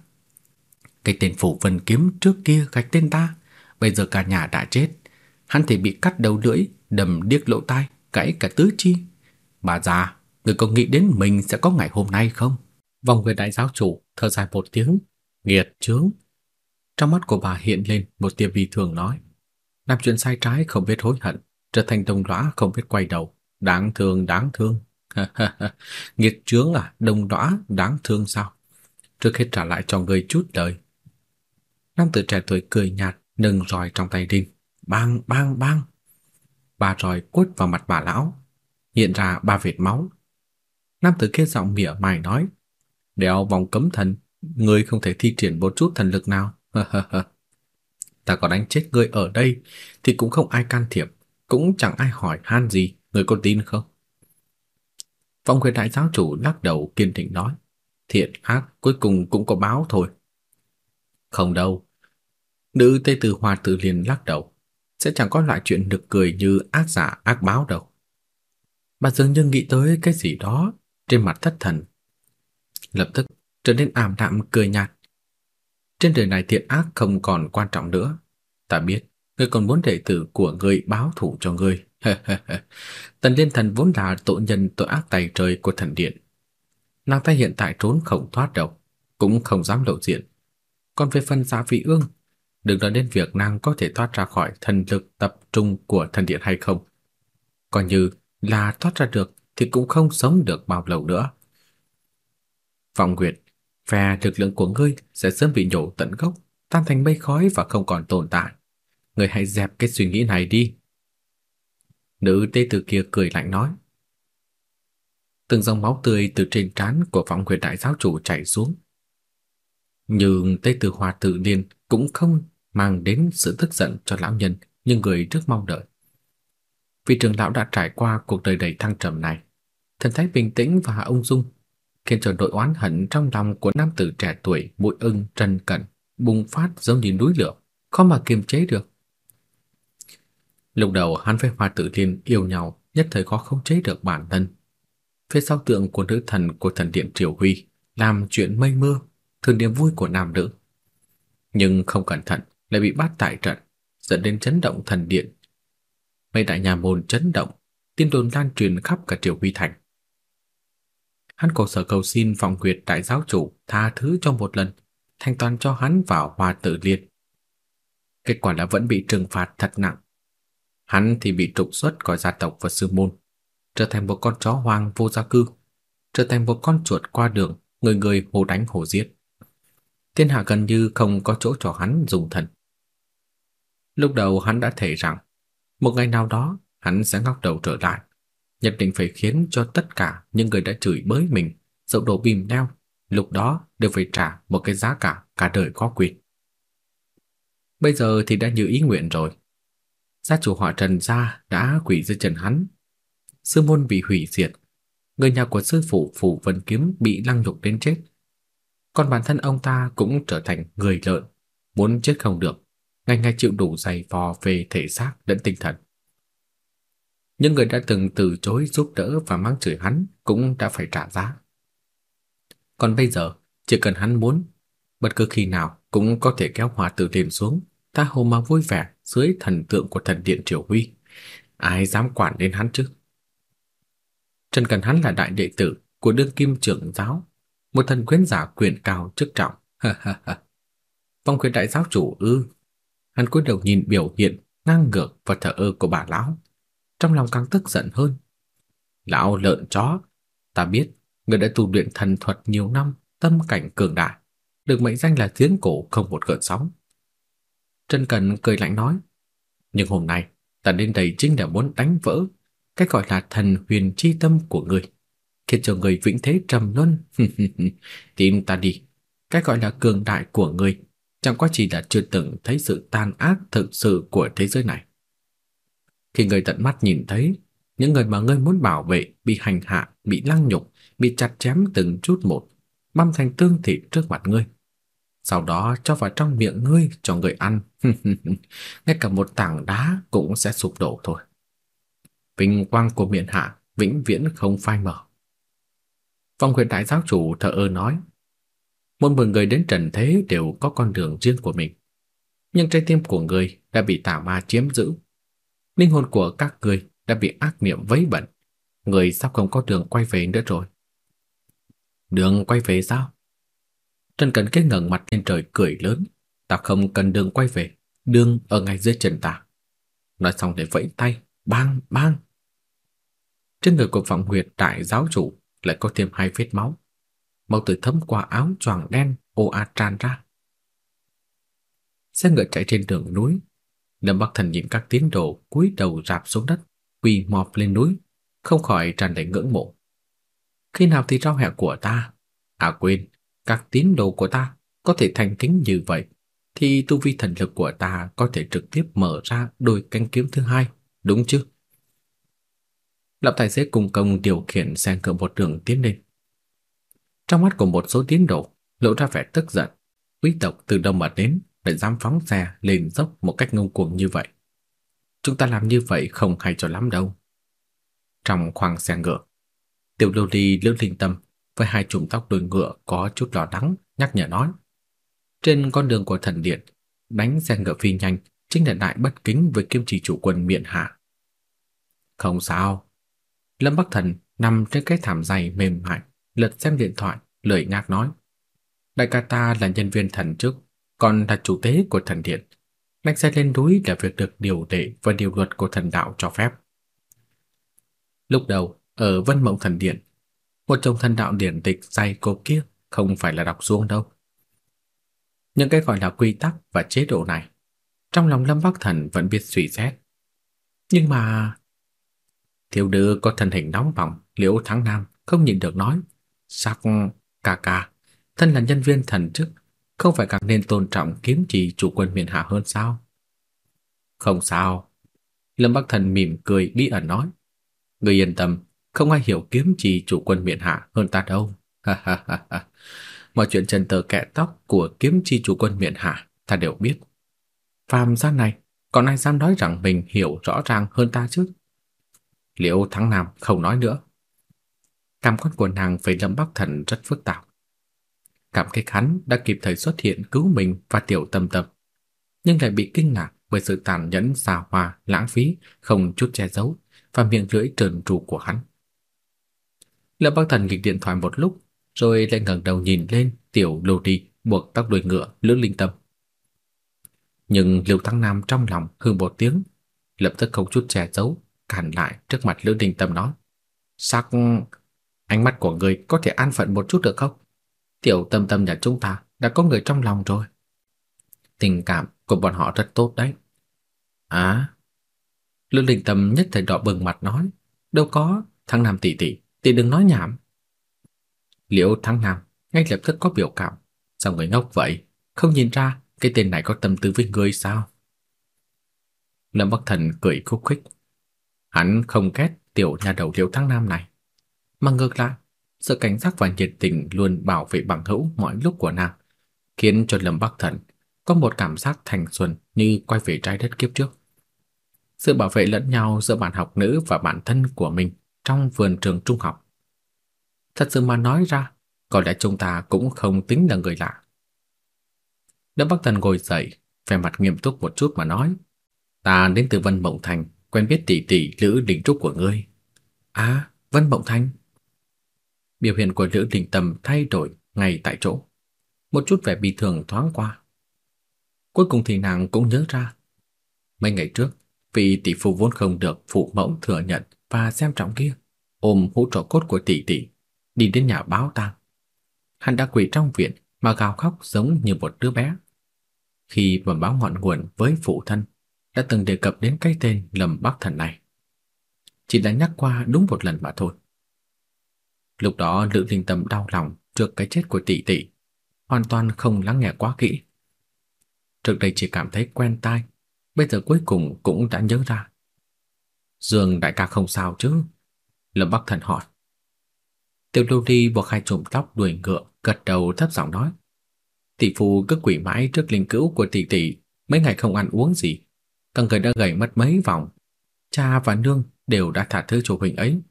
Cái tên phủ vân kiếm trước kia gạch tên ta, bây giờ cả nhà đã chết. Hắn thì bị cắt đầu lưỡi, đầm điếc lỗ tai, gãy cả tứ chi. Bà già, người có nghĩ đến mình sẽ có ngày hôm nay không? Vòng về đại giáo chủ thở dài một tiếng, nghiệt chướng. Trong mắt của bà hiện lên một tia vi thường nói, làm chuyện sai trái không biết hối hận, trở thành đồng lõa không biết quay đầu, đáng thương đáng thương. nghiệt chướng à, đồng lõa đáng thương sao? Trước hết trả lại cho người chút đời. Nam tử trẻ tuổi cười nhạt, nâng roi trong tay đinh, bang bang bang. Ba roi quất vào mặt bà lão, hiện ra ba vệt máu. Nam tử kia giọng mỉa mai nói, đeo vòng cấm thần, ngươi không thể thi triển một chút thần lực nào. Ta có đánh chết ngươi ở đây thì cũng không ai can thiệp, cũng chẳng ai hỏi han gì, ngươi có tin không? Phong Huyền đại giáo chủ lắc đầu kiên định nói, thiện ác cuối cùng cũng có báo thôi. Không đâu. Nữ tê tử hòa tử liền lắc đầu, sẽ chẳng có loại chuyện nực cười như ác giả ác báo đâu. Bà dường như nghĩ tới cái gì đó, trên mặt thất thần. Lập tức trở nên ảm đạm cười nhạt. Trên đời này thiện ác không còn quan trọng nữa. Ta biết, ngươi còn muốn đệ tử của ngươi báo thù cho ngươi. Tần Liên Thần vốn là tội nhân tội ác tày trời của thần điện. Nàng ta hiện tại trốn không thoát đâu, cũng không dám lộ diện. Còn về phần giả Vị Ương, đừng nói đến việc nàng có thể thoát ra khỏi thần lực tập trung của thần điện hay không. Coi như là thoát ra được thì cũng không sống được bao lâu nữa. Vọng Nguyệt, phe lực lượng của ngươi sẽ sớm bị nhổ tận gốc, tan thành mây khói và không còn tồn tại. Ngươi hãy dẹp cái suy nghĩ này đi. Nữ tế tử kia cười lạnh nói. Từng dòng máu tươi từ trên trán của Vọng Nguyệt đại giáo chủ chảy xuống. Nhưng Tê Tử Hòa Tử Liên cũng không mang đến sự tức giận cho lão nhân như người trước mong đợi. Vị trưởng lão đã trải qua cuộc đời đầy thăng trầm này, thần thái bình tĩnh và ung dung, khiến cho nỗi oán hận trong lòng của nam tử trẻ tuổi mũi Ưng Trần Cẩn bùng phát giống như núi lửa, khó mà kiềm chế được. Lúc đầu hắn với Hoa Tử Liên yêu nhau, nhất thời khó không chế được bản thân. Phía sau tượng của nữ thần của thần điện Triều Huy làm chuyện mây mưa, thường niềm vui của nam nữ. Nhưng không cẩn thận lại bị bắt tại trận, dẫn đến chấn động thần điện mấy đại nhà môn chấn động, tin đồn lan truyền khắp cả Triều Huy thành. Hắn cầu sở cầu xin phòng Nguyệt đại giáo chủ tha thứ cho một lần, thanh toán cho hắn vào hòa Tử liệt Kết quả là vẫn bị trừng phạt thật nặng. Hắn thì bị trục xuất khỏi gia tộc và sư môn, trở thành một con chó hoang vô gia cư, trở thành một con chuột qua đường, người người hồ đánh hồ giết. Thiên hạ gần như không có chỗ cho hắn dùng thần. Lúc đầu hắn đã thể rằng một ngày nào đó, hắn sẽ ngóc đầu trở lại, nhất định phải khiến cho tất cả những người đã chửi bới mình, dẫu đổ bìm leo, lúc đó đều phải trả một cái giá cả cả đời có quyền. Bây giờ thì đã như ý nguyện rồi. Gia chủ họ Trần gia đã quỷ dưới chân hắn. Sư môn bị hủy diệt, người nhà của sư phụ Phủ Vân Kiếm bị lăng nhục đến chết. Còn bản thân ông ta cũng trở thành người lợn, muốn chết không được ngày ngày chịu đủ dày vò về thể xác lẫn tinh thần. Những người đã từng từ chối giúp đỡ và mắng chửi hắn cũng đã phải trả giá. Còn bây giờ, chỉ cần hắn muốn, bất cứ khi nào cũng có thể kéo hòa tử liền xuống, ta hồ mà vui vẻ dưới thần tượng của thần điện Triều Huy. Ai dám quản đến hắn chứ? Trần Cần hắn là đại đệ tử của đương kim trưởng giáo, một thần quyến giả quyền cao chức trọng. Phong quyền đại giáo chủ ư? Hắn cúi đầu nhìn biểu hiện ngang ngược và thờ ơ của bà lão, trong lòng càng tức giận hơn. Lão lợn chó, ta biết người đã tu luyện thần thuật nhiều năm, tâm cảnh cường đại, được mệnh danh là tiến cổ không một gợn sóng. Trần Cần cười lạnh nói, nhưng hôm nay ta đến đây chính là muốn đánh vỡ cái gọi là thần huyền chi tâm của người, khiến cho người vĩnh thế trầm luân. Tìm ta đi, cái gọi là cường đại của người chẳng qua chỉ là chưa từng thấy sự tàn ác thực sự của thế giới này. Khi người tận mắt nhìn thấy, những người mà ngươi muốn bảo vệ bị hành hạ, bị lăng nhục, bị chặt chém từng chút một, băm thành tương thịt trước mặt ngươi. Sau đó cho vào trong miệng ngươi cho người ăn. Ngay cả một tảng đá cũng sẽ sụp đổ thôi. Vinh quang của miện hạ vĩnh viễn không phai mờ. Phong huyền đại giáo chủ thở ơ nói, mỗi một người đến trần thế đều có con đường riêng của mình. Nhưng trái tim của người đã bị tà ma chiếm giữ. Linh hồn của các người đã bị ác niệm vấy bẩn. Người sắp không có đường quay về nữa rồi. Đường quay về sao? Trần Cẩn Kết ngẩng mặt lên trời cười lớn. Ta không cần đường quay về. Đường ở ngay dưới chân ta. Nói xong để vẫy tay. Bang, bang. Trên người của Phạm huyệt đại giáo chủ lại có thêm hai vết máu. Máu từ thấm qua áo choàng đen ồ ạt tràn ra. Xe ngựa chạy trên đường núi. Lâm Bắc Thần nhìn các tiến đồ cúi đầu rạp xuống đất, quỳ mọp lên núi, không khỏi tràn đầy ngưỡng mộ. Khi nào thì rau hẹ của ta? À quên, các tín đồ của ta có thể thành kính như vậy, thì tu vi thần lực của ta có thể trực tiếp mở ra đôi cánh kiếm thứ hai, đúng chứ? Lão tài xế cùng công điều khiển xe ngựa một đường tiến lên. Trong mắt của một số tiến đồ lộ ra vẻ tức giận, quý tộc từ đâu mà đến để dám phóng xe lên dốc một cách ngông cuồng như vậy. Chúng ta làm như vậy không hay cho lắm đâu. Trong khoang xe ngựa, Tiểu Lưu Ly lướt Linh Tâm với hai chùm tóc đuôi ngựa có chút lo lắng, nhắc nhở nói. Trên con đường của thần điện, đánh xe ngựa phi nhanh chính là đại bất kính với kim chỉ chủ quân miện hạ. Không sao. Lâm Bắc Thần nằm trên cái thảm dày mềm mại, lật xem điện thoại, lười nhác nói. Đại ca ta là nhân viên thần chức, còn là chủ tế của thần điện. Đánh xe lên núi là việc được điều lệ và điều luật của thần đạo cho phép. Lúc đầu, ở Vân Mộng Thần Điện, một trong thần đạo điển tịch dày cộp kia không phải là đọc xuống đâu. Những cái gọi là quy tắc và chế độ này, trong lòng Lâm Bắc Thần vẫn biết suy xét. Nhưng mà... Thiếu nữ có thân hình nóng bỏng, liễu thắng nam, không nhìn được nói. Sắc ca ca, thân là nhân viên thần chức, không phải càng nên tôn trọng kiếm trì chủ quân miền hạ hơn sao? Không sao. Lâm Bắc Thần mỉm cười bí ẩn nói. Người yên tâm, không ai hiểu kiếm trì chủ quân miền hạ hơn ta đâu. Ha ha ha ha. Mọi chuyện trần tờ kẹ tóc của kiếm chi chủ quân miện hạ ta đều biết. Phàm gian này, còn ai dám nói rằng mình hiểu rõ ràng hơn ta chứ? Liễu Thắng Nam không nói nữa. Cảm quan của nàng về Lâm Bắc Thần rất phức tạp. Cảm kích hắn đã kịp thời xuất hiện cứu mình và tiểu tâm tâm, nhưng lại bị kinh ngạc bởi sự tàn nhẫn xa hoa, lãng phí, không chút che giấu và miệng lưỡi trơn tru của hắn. Lâm Bắc Thần nghịch điện thoại một lúc, rồi lại ngẩng đầu nhìn lên tiểu lô đi buộc tóc đuôi ngựa lưỡng linh tâm. Nhưng lưu Thăng Nam trong lòng hừ một tiếng, lập tức không chút che giấu, cản lại trước mặt Lữ Đình Tâm nói: "Sắc, ánh mắt của người có thể an phận một chút được không? Tiểu Tâm Tâm nhà chúng ta đã có người trong lòng rồi. Tình cảm của bọn họ rất tốt đấy." "À?" Lương Đình Tâm nhất thời đỏ bừng mặt nói: "Đâu có, Thăng Nam tỷ tỷ, tỷ đừng nói nhảm." Liễu Thăng Nam ngay lập tức có biểu cảm, sao người ngốc vậy, không nhìn ra cái tên này có tâm tư với người sao? Lâm Bắc Thần cười khúc khích. Hắn không ghét tiểu nhà đầu Liễu Thăng Nam này, mà ngược lại, sự cảnh giác và nhiệt tình luôn bảo vệ bằng hữu mọi lúc của nàng, khiến cho Lâm Bắc Thần có một cảm giác thành xuân như quay về trái đất kiếp trước. Sự bảo vệ lẫn nhau giữa bạn học nữ và bản thân của mình trong vườn trường trung học Thật sự mà nói ra, có lẽ chúng ta cũng không tính là người lạ. Lâm Bắc Thần ngồi dậy, vẻ mặt nghiêm túc một chút mà nói. Ta đến từ Vân Mộng Thành, quen biết tỷ tỷ Lữ Đình Trúc của ngươi. À, Vân Mộng Thành. Biểu hiện của Lữ Đình Tâm thay đổi ngay tại chỗ. Một chút vẻ bi thường thoáng qua. Cuối cùng thì nàng cũng nhớ ra. Mấy ngày trước, vị tỷ phu vốn không được phụ mẫu thừa nhận và xem trọng kia, ôm hũ trò cốt của tỷ tỷ đi đến nhà báo tang. Hắn đã quỳ trong viện mà gào khóc giống như một đứa bé. Khi mà báo ngọn nguồn với phụ thân, đã từng đề cập đến cái tên Lâm Bắc Thần này. Chỉ là nhắc qua đúng một lần mà thôi. Lúc đó Lữ Linh Tâm đau lòng trước cái chết của tỷ tỷ, hoàn toàn không lắng nghe quá kỹ. Trước đây chỉ cảm thấy quen tai, bây giờ cuối cùng cũng đã nhớ ra. Dương đại ca không sao chứ? Lâm Bắc Thần hỏi. Tiểu Lưu Ly buộc hai chùm tóc đuôi ngựa, gật đầu thấp giọng nói. Tỷ phu cứ quỷ mãi trước linh cữu của tỷ tỷ, mấy ngày không ăn uống gì. Cả người đã gầy mất mấy vòng. Cha và nương đều đã tha thứ cho huynh ấy.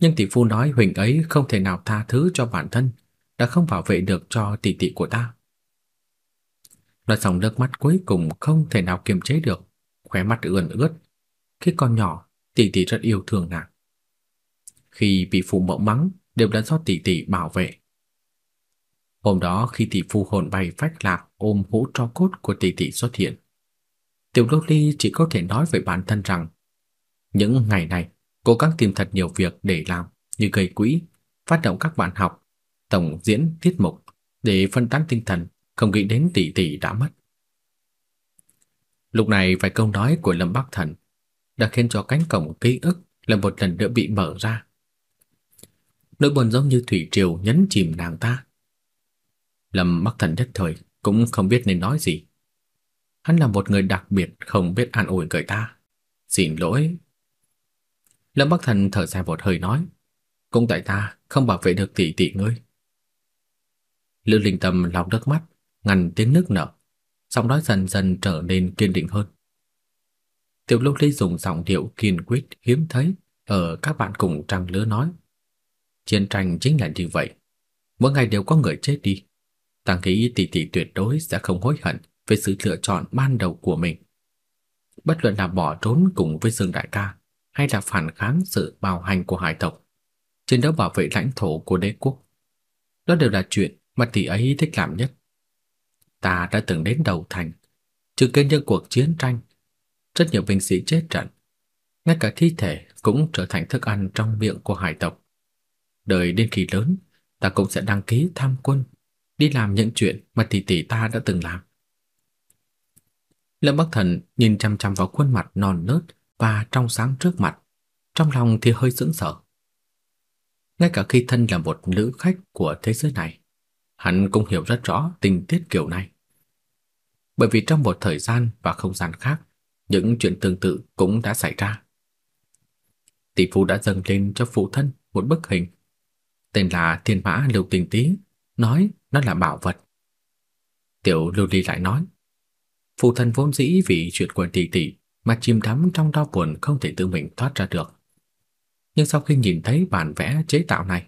Nhưng tỷ phu nói huynh ấy không thể nào tha thứ cho bản thân, đã không bảo vệ được cho tỷ tỷ của ta. Nói xong nước mắt cuối cùng không thể nào kiềm chế được, khóe mắt ươn ướt. Khi còn nhỏ, tỷ tỷ rất yêu thương nàng. Khi bị phụ mẫu mắng đều là do tỷ tỷ bảo vệ. Hôm đó khi tỷ phu hồn bay phách lạc ôm hũ tro cốt của tỷ tỷ xuất hiện, Tiểu Lô Ly chỉ có thể nói với bản thân rằng những ngày này cố gắng tìm thật nhiều việc để làm như gây quỹ, phát động các bạn học, tổng diễn tiết mục để phân tán tinh thần, không nghĩ đến tỷ tỷ đã mất. Lúc này vài câu nói của Lâm Bắc Thần đã khiến cho cánh cổng ký ức lại một lần nữa bị mở ra. Nỗi buồn giống như thủy triều nhấn chìm nàng ta. Lâm Bắc Thần nhất thời cũng không biết nên nói gì. Hắn là một người đặc biệt không biết an ủi người ta. Xin lỗi. Lâm Bắc Thần thở dài một hơi nói, cũng tại ta không bảo vệ được tỷ tỷ ngươi. Lữ Linh Tâm lau nước mắt, ngăn tiếng nước nở, giọng nói dần dần trở nên kiên định hơn. Tiểu Lục Ly dùng giọng điệu kiên quyết hiếm thấy ở các bạn cùng trang lứa nói. Chiến tranh chính là như vậy, mỗi ngày đều có người chết đi. Ta nghĩ tỷ tỷ tuyệt đối sẽ không hối hận về sự lựa chọn ban đầu của mình. Bất luận là bỏ trốn cùng với Dương Đại ca hay là phản kháng sự bạo hành của hải tộc, chiến đấu bảo vệ lãnh thổ của đế quốc. Đó đều là chuyện mà tỷ ấy thích làm nhất. Ta đã từng đến đầu thành, chứng kiến những cuộc chiến tranh, rất nhiều binh sĩ chết trận, ngay cả thi thể cũng trở thành thức ăn trong miệng của hải tộc. Đời đến khi lớn, ta cũng sẽ đăng ký tham quân, đi làm những chuyện mà tỷ tỷ ta đã từng làm. Lâm Bắc Thần nhìn chăm chăm vào khuôn mặt non nớt và trong sáng trước mặt, trong lòng thì hơi sững sờ. Ngay cả khi thân là một nữ khách của thế giới này, hắn cũng hiểu rất rõ tình tiết kiểu này. Bởi vì trong một thời gian và không gian khác, những chuyện tương tự cũng đã xảy ra. Tỷ phu đã dâng lên cho phụ thân một bức hình, tên là Thiên Mã Lưu Tình Tý, nói nó là bảo vật. Tiểu Lưu Ly lại nói, phụ thân vốn dĩ vì chuyện của tỷ tỷ mà chìm đắm trong đau buồn không thể tự mình thoát ra được. Nhưng sau khi nhìn thấy bản vẽ chế tạo này,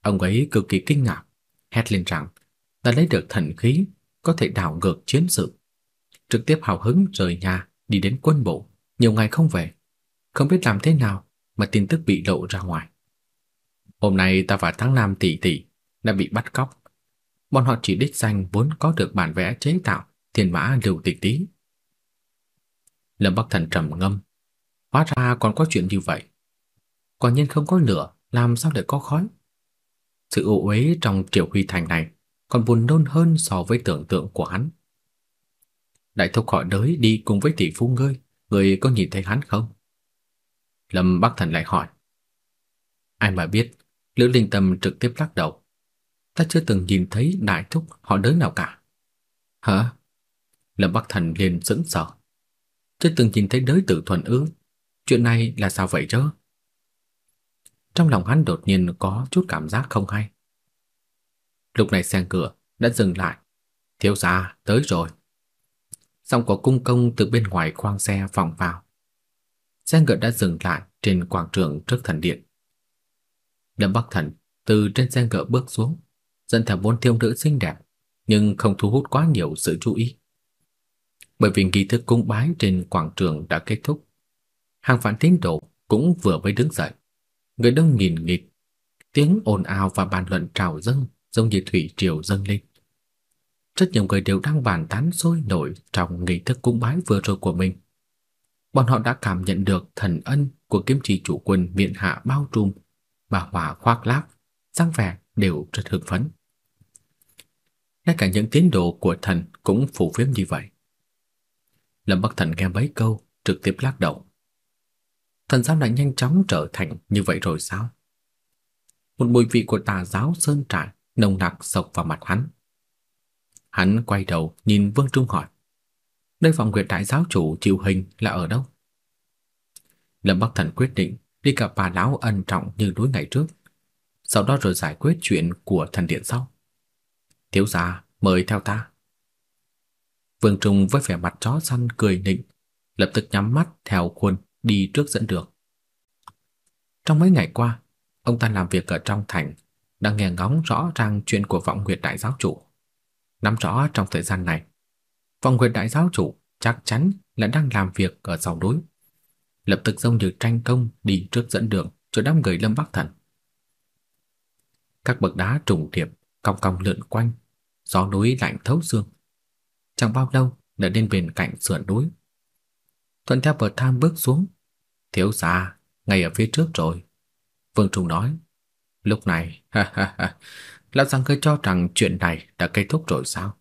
ông ấy cực kỳ kinh ngạc, hét lên rằng đã lấy được thần khí có thể đảo ngược chiến sự. Trực tiếp hào hứng rời nhà đi đến quân bộ, nhiều ngày không về, không biết làm thế nào mà tin tức bị lộ ra ngoài. Hôm nay ta và Thắng Nam tỷ tỷ đã bị bắt cóc. Bọn họ chỉ đích danh vốn có được bản vẽ chế tạo thiên mã lưu tịch tí Lâm Bắc Thần trầm ngâm, hóa ra còn có chuyện như vậy. Quả nhiên không có lửa, làm sao lại có khói? Sự ủ uế trong Triều Huy Thành này còn buồn nôn hơn so với tưởng tượng của hắn. Đại thúc họ đới đi cùng với tỷ phu ngươi, người có nhìn thấy hắn không? Lâm Bắc Thần lại hỏi. Ai mà biết, Lữ Linh Tâm trực tiếp lắc đầu. Ta chưa từng nhìn thấy đại thúc họ đới nào cả. Hả? Lâm Bắc Thần liền sững sờ chưa từng nhìn thấy đới tử thuần ư? Chuyện này là sao vậy chứ? Trong lòng hắn đột nhiên có chút cảm giác không hay. Lúc này xe cửa đã dừng lại. Thiếu gia tới rồi. Xong có cung công từ bên ngoài khoang xe vòng vào. Xe ngựa đã dừng lại trên quảng trường trước thần điện. Lâm Bắc Thần từ trên xe ngựa bước xuống, dẫn theo bốn thiếu nữ xinh đẹp, nhưng không thu hút quá nhiều sự chú ý bởi vì nghi thức cung bái trên quảng trường đã kết thúc. Hàng phản tín đồ cũng vừa mới đứng dậy. Người đông nghìn nghịt, tiếng ồn ào và bàn luận trào dâng giống như thủy triều dâng lên. Rất nhiều người đều đang bàn tán sôi nổi trong nghi thức cung bái vừa rồi của mình. Bọn họ đã cảm nhận được thần ân của kiếm trì chủ quân miện hạ bao trùm và hỏa khoác lác, răng vẻ đều rất hưng phấn. Ngay cả những tín đồ của thần cũng phủ phiếm như vậy. Lâm Bắc Thần nghe mấy câu, trực tiếp lắc đầu. Thần giáo đã nhanh chóng trở thành như vậy rồi sao? Một mùi vị của tà giáo sơn trại nồng nặc sộc vào mặt hắn. Hắn quay đầu nhìn Vương Trung hỏi: "Nơi phòng Nguyệt đại giáo chủ chịu hình là ở đâu?" Lâm Bắc Thần quyết định đi gặp bà lão ân trọng như đối ngày trước, sau đó rồi giải quyết chuyện của thần điện sau. Thiếu gia, mời theo ta. Vương Trung với vẻ mặt chó săn cười nịnh, lập tức nhắm mắt theo khuôn đi trước dẫn đường. Trong mấy ngày qua, ông ta làm việc ở trong thành, đang nghe ngóng rõ ràng chuyện của vọng nguyệt đại giáo chủ. Nắm rõ trong thời gian này, vọng nguyệt đại giáo chủ chắc chắn là đang làm việc ở sau núi. Lập tức dông như tranh công đi trước dẫn đường cho đám người Lâm Bắc Thần. Các bậc đá trùng điệp, cong cong lượn quanh, gió núi lạnh thấu xương. Chẳng bao lâu đã đến bên cạnh sườn núi. Thuận theo bậc thang bước xuống, thiếu gia ngay ở phía trước rồi. Vương Trung nói, lúc này, ha ha ha, lão rằng ngươi cho rằng chuyện này đã kết thúc rồi sao?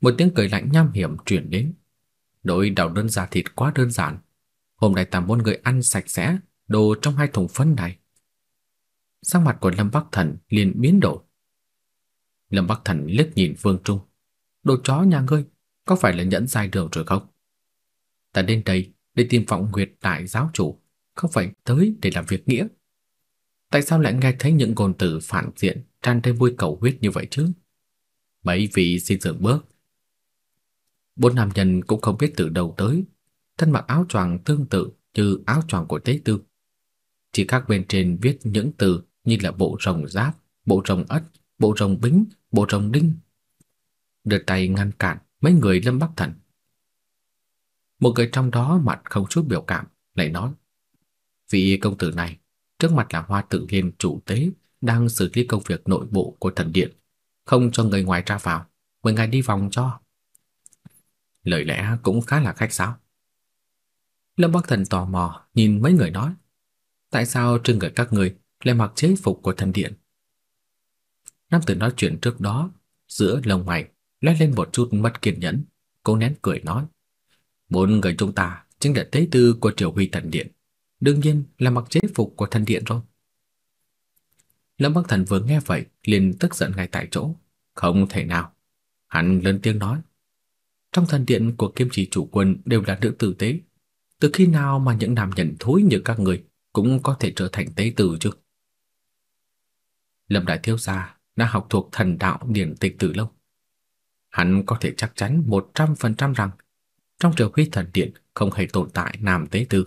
Một tiếng cười lạnh nham hiểm truyền đến. Đội đào đơn giả thịt quá đơn giản. Hôm nay ta muốn người ăn sạch sẽ đồ trong hai thùng phân này. Sắc mặt của Lâm Bắc Thần liền biến đổi. Lâm Bắc Thần liếc nhìn Vương Trung. Đồ chó nhà ngươi, có phải là nhẫn dài đường rồi không? Ta đến đây để tìm vọng nguyệt đại giáo chủ, không phải tới để làm việc nghĩa. Tại sao lại nghe thấy những ngôn từ phản diện tràn đầy vui cầu huyết như vậy chứ? Mấy vị xin dừng bước. Bốn nam nhân cũng không biết từ đầu tới, thân mặc áo choàng tương tự như áo choàng của Tế Tư. Chỉ khác bên trên viết những từ như là bộ rồng giáp, bộ rồng ất, bộ rồng bính, bộ rồng đinh. Đưa tay ngăn cản mấy người Lâm Bắc Thần. Một người trong đó mặt không chút biểu cảm, lại nói: "Vị công tử này, trước mặt là Hoa Tự Liên chủ tế đang xử lý công việc nội bộ của thần điện, không cho người ngoài ra vào, mời ngài đi vòng cho." Lời lẽ cũng khá là khách sáo. Lâm Bắc Thần tò mò nhìn mấy người nói: "Tại sao trên người các người lại mặc chế phục của thần điện?" Nam tử nói chuyện trước đó, giữa lông mày lóe lên một chút mất kiên nhẫn, cô nén cười nói: "Bốn người chúng ta chính là tế tư của Triều Huy thần điện, đương nhiên là mặc chế phục của thần điện rồi." Lâm Bắc Thần vừa nghe vậy, liền tức giận ngay tại chỗ, không thể nào. Hắn lớn tiếng nói: "Trong thần điện của Kim Chỉ chủ quân đều là nữ tử tế, từ khi nào mà những nam nhân thối như các người cũng có thể trở thành tế tử chứ?" Lâm Đại Thiếu Gia đã học thuộc thần đạo điển tịch từ lâu. Hắn có thể chắc chắn 100% rằng trong triều huy thần điện không hề tồn tại nam tế tử.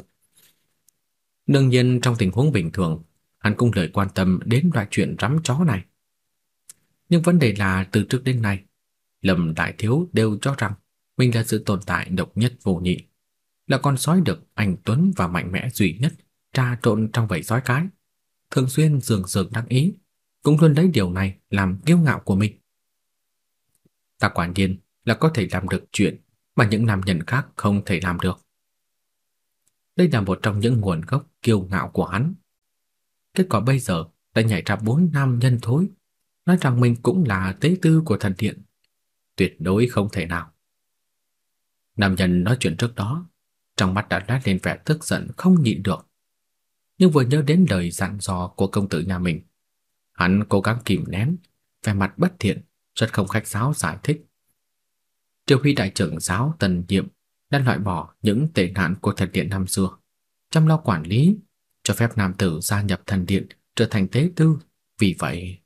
Đương nhiên trong tình huống bình thường, hắn cũng lời quan tâm đến loại chuyện rắm chó này. Nhưng vấn đề là từ trước đến nay, Lâm Đại Thiếu đều cho rằng mình là sự tồn tại độc nhất vô nhị, là con sói được anh tuấn và mạnh mẽ duy nhất tra trộn trong vảy sói cái, thường xuyên dường dường đắc ý, cũng luôn lấy điều này làm kiêu ngạo của mình. Ta quả nhiên là có thể làm được chuyện mà những nam nhân khác không thể làm được. Đây là một trong những nguồn gốc kiêu ngạo của hắn. Kết quả bây giờ đã nhảy ra bốn nam nhân thối, nói rằng mình cũng là tế tư của thần điện. Tuyệt đối không thể nào. Nam nhân nói chuyện trước đó, trong mắt đã lóe lên vẻ tức giận không nhịn được. Nhưng vừa nhớ đến lời dặn dò của công tử nhà mình, hắn cố gắng kìm nén, vẻ mặt bất thiện, rất không khách sáo giải thích. Triều Huy đại trưởng giáo Tần Nhiệm đã loại bỏ những tệ nạn của thần điện năm xưa, chăm lo quản lý, cho phép nam tử gia nhập thần điện trở thành tế tư, vì vậy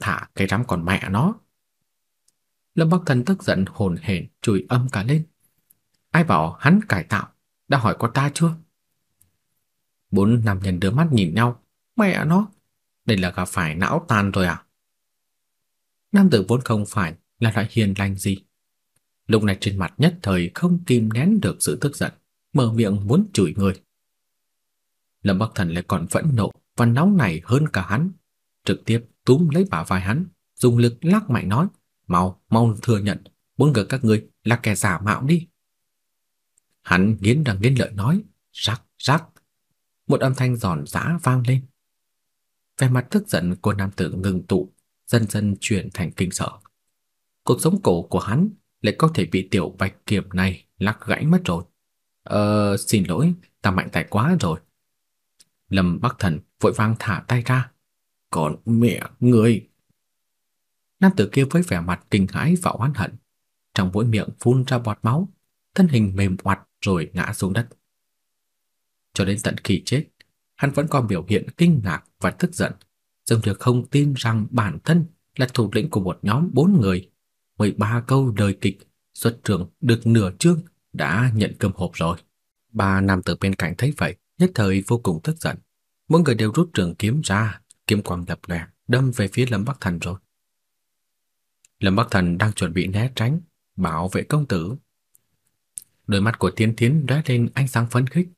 thả cái rắm còn mẹ nó. Lâm Bắc Thần tức giận hồn hển chửi âm cả lên. Ai bảo hắn cải tạo, đã hỏi qua ta chưa? Bốn nam nhân đưa mắt nhìn nhau, mẹ nó, đây là gặp phải não tàn rồi à? Nam tử vốn không phải là loại hiền lành gì. Lúc này trên mặt nhất thời không kìm nén được sự tức giận, mở miệng muốn chửi người. Lâm Bắc Thần lại còn phẫn nộ và nóng nảy hơn cả hắn, trực tiếp túm lấy bả vai hắn, dùng lực lắc mạnh nói: "Mau, mau thừa nhận, bốn người các ngươi là kẻ giả mạo đi." Hắn nghiến răng nghiến lợi nói: "Rắc, rắc." Một âm thanh giòn giã vang lên. Vẻ mặt tức giận của nam tử ngừng tụ, dần dần chuyển thành kinh sợ. Cuộc sống cổ của hắn lại có thể bị tiểu bạch kiểm này lắc gãy mất rồi. Ờ, xin lỗi, ta mạnh tay quá rồi. Lâm Bắc Thần vội vàng thả tay ra. Còn mẹ người. Nam tử kia với vẻ mặt kinh hãi và oán hận, trong mũi miệng phun ra bọt máu, thân hình mềm oặt rồi ngã xuống đất. cho đến tận khi chết, hắn vẫn còn biểu hiện kinh ngạc và tức giận, dương thừa không tin rằng bản thân là thủ lĩnh của một nhóm bốn người, 13 câu đời kịch xuất trường được nửa chương đã nhận cơm hộp rồi. Ba nam tử bên cạnh thấy vậy, nhất thời vô cùng tức giận. Mỗi người đều rút trường kiếm ra, kiếm quang lập lòe, đâm về phía Lâm Bắc Thần rồi. Lâm Bắc Thần đang chuẩn bị né tránh, bảo vệ công tử. Đôi mắt của Tiên Thiến lóe lên ánh sáng phấn khích.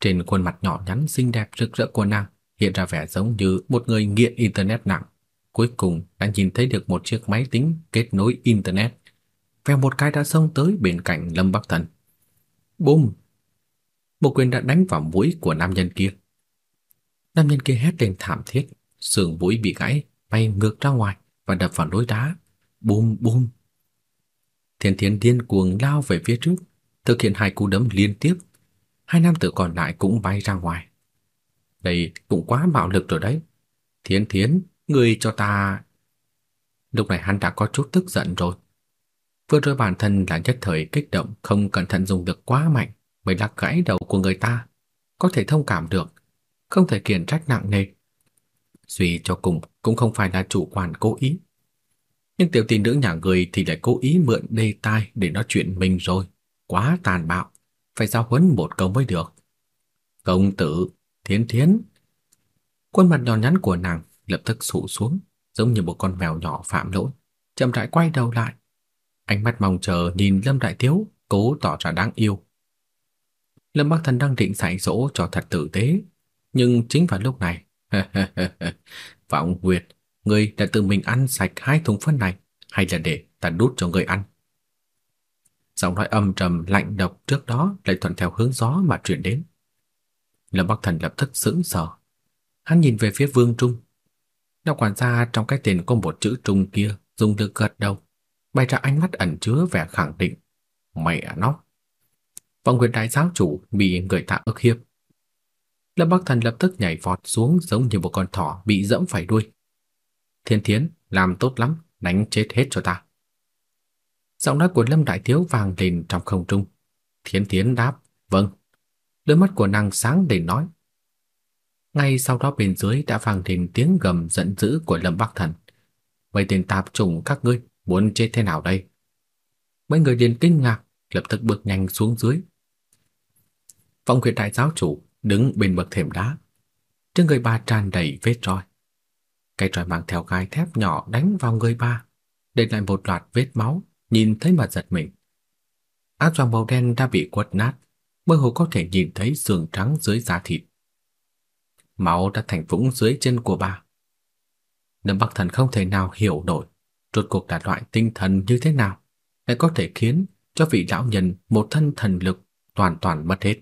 Trên khuôn mặt nhỏ nhắn xinh đẹp rực rỡ của nàng hiện ra vẻ giống như một người nghiện internet nặng. Cuối cùng đã nhìn thấy được một chiếc máy tính kết nối internet. Vèo một cái đã xông tới bên cạnh Lâm Bắc Thần. Bùm! Một quyền đã đánh vào mũi của nam nhân kia. Nam nhân kia hét lên thảm thiết, sườn mũi bị gãy, bay ngược ra ngoài và đập vào lối đá. Bùm bùm! Thiên Thiên điên cuồng lao về phía trước, thực hiện hai cú đấm liên tiếp. Hai nam tử còn lại cũng bay ra ngoài. Đây cũng quá bạo lực rồi đấy. Thiên Thiến, người cho ta... Lúc này hắn đã có chút tức giận rồi. Vừa rồi bản thân là nhất thời kích động, không cẩn thận dùng lực quá mạnh, mới lắc gãy đầu của người ta. Có thể thông cảm được, không thể kiện trách nặng nề. Suy cho cùng cũng không phải là chủ quan cố ý. Nhưng tiểu tỷ nữ nhà người thì lại cố ý mượn đề tai để nói chuyện mình rồi. Quá tàn bạo, phải giao huấn một câu mới được. Công tử, thiến thiến. Khuôn mặt nhỏ nhắn của nàng lập tức sụ xuống, giống như một con mèo nhỏ phạm lỗi, chậm rãi quay đầu lại. Ánh mắt mong chờ nhìn Lâm Đại Thiếu, cố tỏ ra đáng yêu. Lâm Bắc Thần đang định dạy dỗ cho thật tử tế, nhưng chính vào lúc này, Vọng Nguyệt, ngươi đã tự mình ăn sạch hai thùng phân này, hay là để ta đút cho ngươi ăn? Giọng nói âm trầm lạnh độc trước đó lại thuận theo hướng gió mà truyền đến. Lâm Bắc Thần lập tức sững sờ. Hắn nhìn về phía Vương Trung. Đạo quản gia trong cái tên có một chữ Trung kia dùng được gật đầu, bày ra ánh mắt ẩn chứa vẻ khẳng định. Mẹ nó! Vọng Nguyệt đại giáo chủ bị người ta ức hiếp. Lâm Bắc Thần lập tức nhảy vọt xuống giống như một con thỏ bị dẫm phải đuôi. Thiên Thiến, làm tốt lắm, đánh chết hết cho ta. Giọng nói của Lâm Đại Thiếu vang lên trong không trung. Thiên Thiến đáp, vâng. Đôi mắt của nàng sáng để nói. Ngay sau đó bên dưới đã vang lên tiếng gầm giận dữ của Lâm Bắc Thần. mấy tên tạp chủng các ngươi muốn chết thế nào đây? Mấy người liền kinh ngạc, lập tức bước nhanh xuống dưới. Phong Quyền đại giáo chủ đứng bên bậc thềm đá, trên người bà tràn đầy vết roi. Cái roi mang theo gai thép nhỏ đánh vào người bà, để lại một loạt vết máu, nhìn thấy mà giật mình. Áo choàng màu đen đã bị quật nát, mơ hồ có thể nhìn thấy xương trắng dưới da thịt. Máu đã thành vũng dưới chân của bà. Lâm Bắc Thần không thể nào hiểu nổi rốt cuộc là loại tinh thần như thế nào lại có thể khiến cho vị lão nhân một thân thần lực toàn toàn mất hết.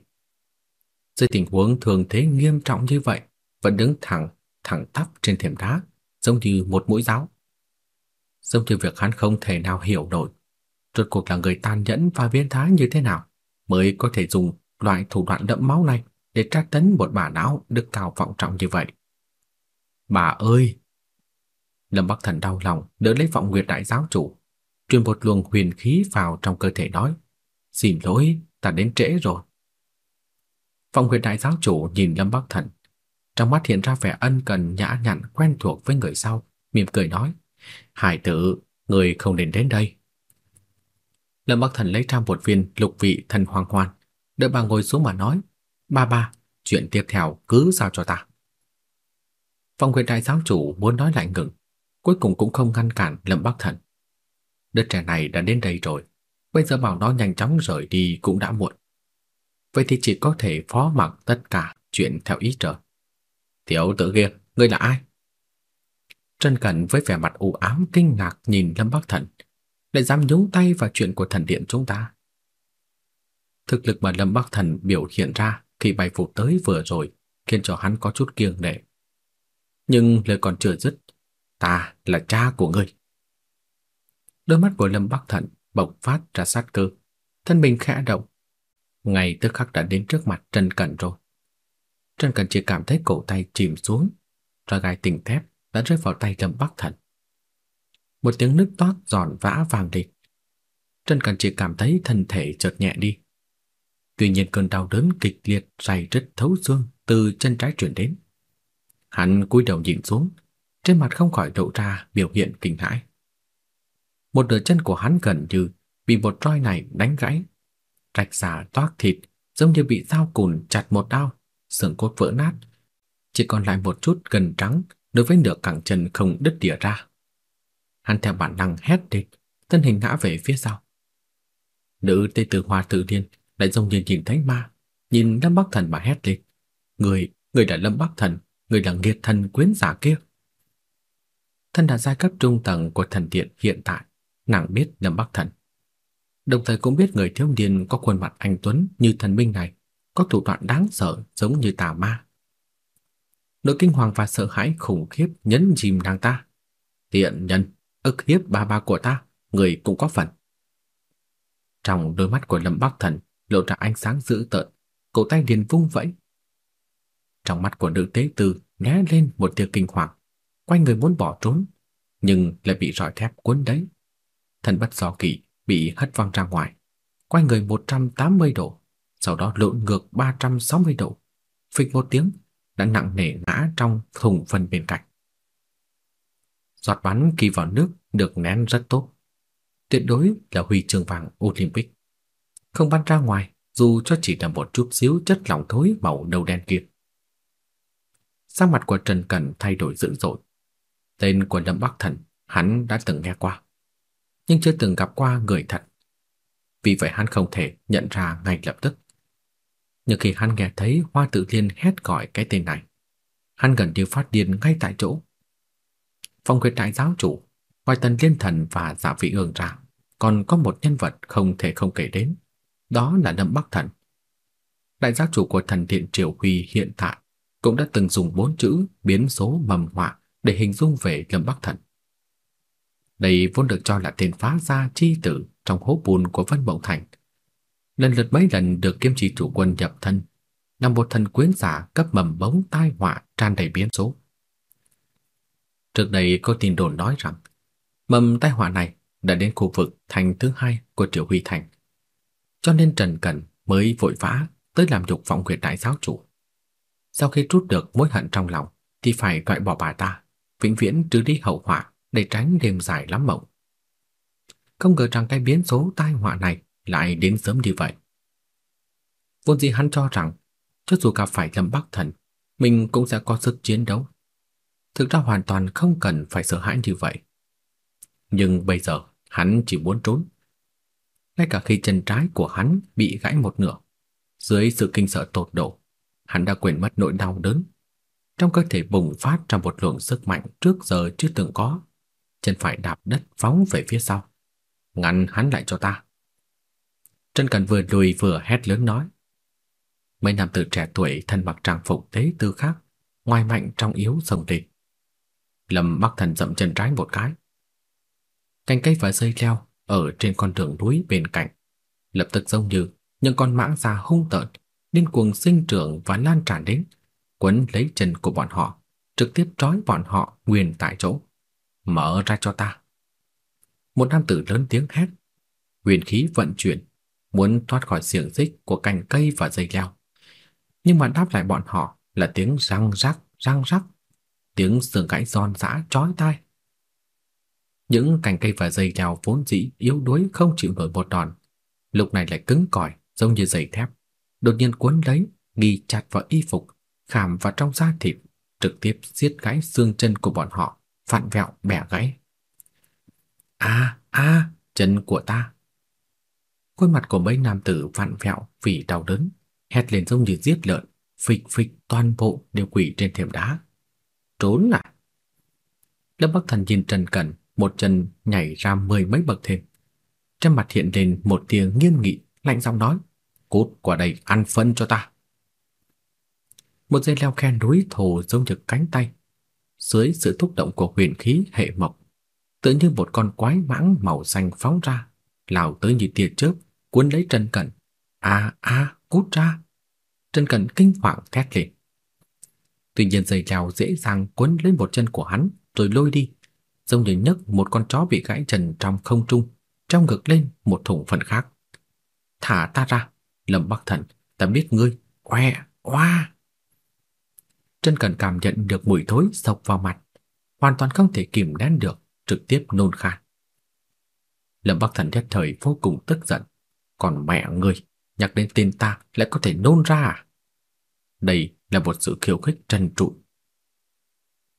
Dưới tình huống thường thế nghiêm trọng như vậy, vẫn đứng thẳng, thẳng tắp trên thềm đá, giống như một mũi giáo. Giống như việc hắn không thể nào hiểu nổi, rốt cuộc là người tàn nhẫn và biến thái như thế nào mới có thể dùng loại thủ đoạn đẫm máu này để tra tấn một bà não đức cao vọng trọng như vậy. Bà ơi! Lâm Bắc Thần đau lòng đỡ lấy vọng nguyệt đại giáo chủ, truyền một luồng huyền khí vào trong cơ thể nói: "Xin lỗi, ta đến trễ rồi." Vọng nguyệt đại giáo chủ nhìn Lâm Bắc Thần, trong mắt hiện ra vẻ ân cần nhã nhặn quen thuộc với người sau, mỉm cười nói: "Hải tử, người không nên đến đây." Lâm Bắc Thần lấy ra một viên lục vị thần hoàng hoàn, đỡ bà ngồi xuống mà nói: "Ba ba, chuyện tiếp theo cứ giao cho ta." Phong quyền đại giáo chủ muốn nói lại ngừng, cuối cùng cũng không ngăn cản Lâm Bắc Thần. Đứa trẻ này đã đến đây rồi, bây giờ bảo nó nhanh chóng rời đi cũng đã muộn. Vậy thì chỉ có thể phó mặc tất cả chuyện theo ý trời. Tiểu tử kia, ngươi là ai? Trân Cẩn với vẻ mặt u ám kinh ngạc nhìn Lâm Bắc Thần, lại dám nhúng tay vào chuyện của thần điện chúng ta. Thực lực mà Lâm Bắc Thần biểu hiện ra khi bài phục tới vừa rồi khiến cho hắn có chút kiêng nể. Nhưng lời còn chưa dứt, ta là cha của ngươi. Đôi mắt của Lâm Bắc Thần bộc phát ra sát cơ, thân mình khẽ động. Ngay tức khắc đã đến trước mặt Trần Cẩn rồi. Trần Cẩn chỉ cảm thấy cổ tay chìm xuống, rồi gai tình thép đã rơi vào tay Lâm Bắc Thần. Một tiếng nứt toát giòn vã vàng địch. Trần Cẩn chỉ cảm thấy thân thể chợt nhẹ đi. Tuy nhiên cơn đau đớn kịch liệt dày rứt thấu xương từ chân trái truyền đến. Hắn cúi đầu nhìn xuống, trên mặt không khỏi lộ ra biểu hiện kinh hãi. Một nửa chân của hắn gần như bị một roi này đánh gãy, rạch xà toác thịt, giống như bị dao cùn chặt một đao, xương cốt vỡ nát, chỉ còn lại một chút gần trắng đối với nửa cẳng chân không đứt tỉa ra. Hắn theo bản năng hét lên, thân hình ngã về phía sau. Nữ tê tử Hoa Tử điên lại giống như nhìn thấy ma, nhìn Lâm Bắc Thần mà hét lên. Người, người là Lâm Bắc Thần, người là nghiệt thần quyến giả kia. Thân là giai cấp trung tầng của thần điện hiện tại, nàng biết Lâm Bắc Thần. Đồng thời cũng biết người thiếu niên có khuôn mặt anh tuấn như thần minh này, có thủ đoạn đáng sợ giống như tà ma. Nỗi kinh hoàng và sợ hãi khủng khiếp nhấn chìm nàng ta. Tiện nhân, ức hiếp ba ba của ta, người cũng có phần. Trong đôi mắt của Lâm Bắc Thần lộ ra ánh sáng dữ tợn, cổ tay liền vung vẫy. Trong mắt của nữ tế tử lóe lên một tia kinh hoàng, quay người muốn bỏ trốn, nhưng lại bị roi thép cuốn đấy. Thần bất do kỳ bị hất văng ra ngoài, quay người 180 độ, sau đó lộn ngược 360 độ. Phịch một tiếng, đã nặng nề ngã trong thùng phân bên cạnh. Giọt bắn kỳ vào nước được nén rất tốt. Tuyệt đối là huy chương vàng Olympic. Không bắn ra ngoài, dù cho chỉ là một chút xíu chất lỏng thối màu nâu đen kia. Sắc mặt của Trần Cẩn thay đổi dữ dội. Tên của Lâm Bắc Thần hắn đã từng nghe qua, nhưng chưa từng gặp qua người thật. Vì vậy hắn không thể nhận ra ngay lập tức. Nhưng khi hắn nghe thấy Hoa Tử Liên hét gọi cái tên này, hắn gần như phát điên ngay tại chỗ. Phong Quyệt Đại giáo chủ, ngoài Tần Liên Thần và Dạ Vị Ương ra, còn có một nhân vật không thể không kể đến, đó là Lâm Bắc Thần. Đại giáo chủ của thần điện Triều Huy hiện tại cũng đã từng dùng bốn chữ biến số mầm họa để hình dung về Lâm Bắc Thần. Đây vốn được cho là tên phá gia chi tử trong hố bùn của Vân Mộng Thành. Lần lượt mấy lần được kiêm chỉ chủ quân nhập thân, là một thần quyến giả cấp mầm bóng tai họa tràn đầy biến số. Trước đây có tin đồn nói rằng mầm tai họa này đã đến khu vực thành thứ hai của triệu Huy Thành. Cho nên Trần Cẩn mới vội vã tới làm nhục vọng huyệt đại giáo chủ. Sau khi trút được mối hận trong lòng thì phải loại bỏ bà ta, vĩnh viễn trừ đi hậu họa để tránh đêm dài lắm mộng. Không ngờ rằng cái biến số tai họa này lại đến sớm như vậy. Vốn dĩ hắn cho rằng cho dù gặp phải Lâm Bắc Thần, mình cũng sẽ có sức chiến đấu. Thực ra hoàn toàn không cần phải sợ hãi như vậy. Nhưng bây giờ hắn chỉ muốn trốn. Ngay cả khi chân trái của hắn bị gãy một nửa, dưới sự kinh sợ tột độ, hắn đã quên mất nỗi đau đớn. Trong cơ thể bùng phát ra một luồng sức mạnh trước giờ chưa từng có. Chân phải đạp đất phóng về phía sau. Ngăn hắn lại cho ta. Trân Cần vừa lùi vừa hét lớn nói. Mấy nam tử trẻ tuổi thân mặc trang phục tế tư khác, ngoài mạnh trong yếu sồng địch. Lâm Bắc Thần dậm chân trái một cái. Cành cây và dây leo ở trên con đường núi bên cạnh, lập tức giống như những con mãng xà hung tợn, điên cuồng sinh trưởng và lan tràn đến, quấn lấy chân của bọn họ, trực tiếp trói bọn họ nguyên tại chỗ. Mở ra cho ta. Một nam tử lớn tiếng hét, huyền khí vận chuyển, muốn thoát khỏi xiềng xích của cành cây và dây leo. Nhưng mà đáp lại bọn họ là tiếng răng rắc, răng rắc, tiếng xương gãy giòn giã chói tai. Những cành cây và dây leo vốn dĩ yếu đuối không chịu nổi một đòn, lúc này lại cứng cỏi giống như dây thép, đột nhiên cuốn lấy, ghi chặt vào y phục, khảm vào trong da thịt, trực tiếp giết gãy xương chân của bọn họ, vặn vẹo bẻ gãy. A, a, chân của ta. Khuôn mặt của mấy nam tử vặn vẹo vì đau đớn, hét lên giống như giết lợn, phịch phịch toàn bộ đều quỳ trên thềm đá. Trốn à? Lâm Bắc Thần nhìn Trần Cẩn, một chân nhảy ra mười mấy bậc thêm. Trên mặt hiện lên một tia nghiêm nghị, lạnh giọng nói: "Cút qua đây ăn phân cho ta." Một dây leo khen núi thồ giống như cánh tay, dưới sự thúc động của huyền khí hệ mộc, tựa như một con quái mãng màu xanh phóng ra, lao tới như tia chớp, cuốn lấy Trần Cẩn. "A a, cút ra!" Trần Cẩn kinh hoàng thét lên. Tuy nhiên dây leo dễ dàng cuốn lấy một chân của hắn rồi lôi đi, giống như nhấc một con chó bị gãy chân trong không trung, trong ngực lên một thùng phần khác. "Thả ta ra, Lâm Bắc Thần, ta biết ngươi, oe, oa. Trần Cẩn cảm nhận được mùi thối sộc vào mặt, hoàn toàn không thể kìm nén được, trực tiếp nôn khan. Lâm Bắc Thần nhất thời vô cùng tức giận, còn mẹ ngươi, nhắc đến tên ta lại có thể nôn ra à? Đây là một sự khiêu khích trần trụi.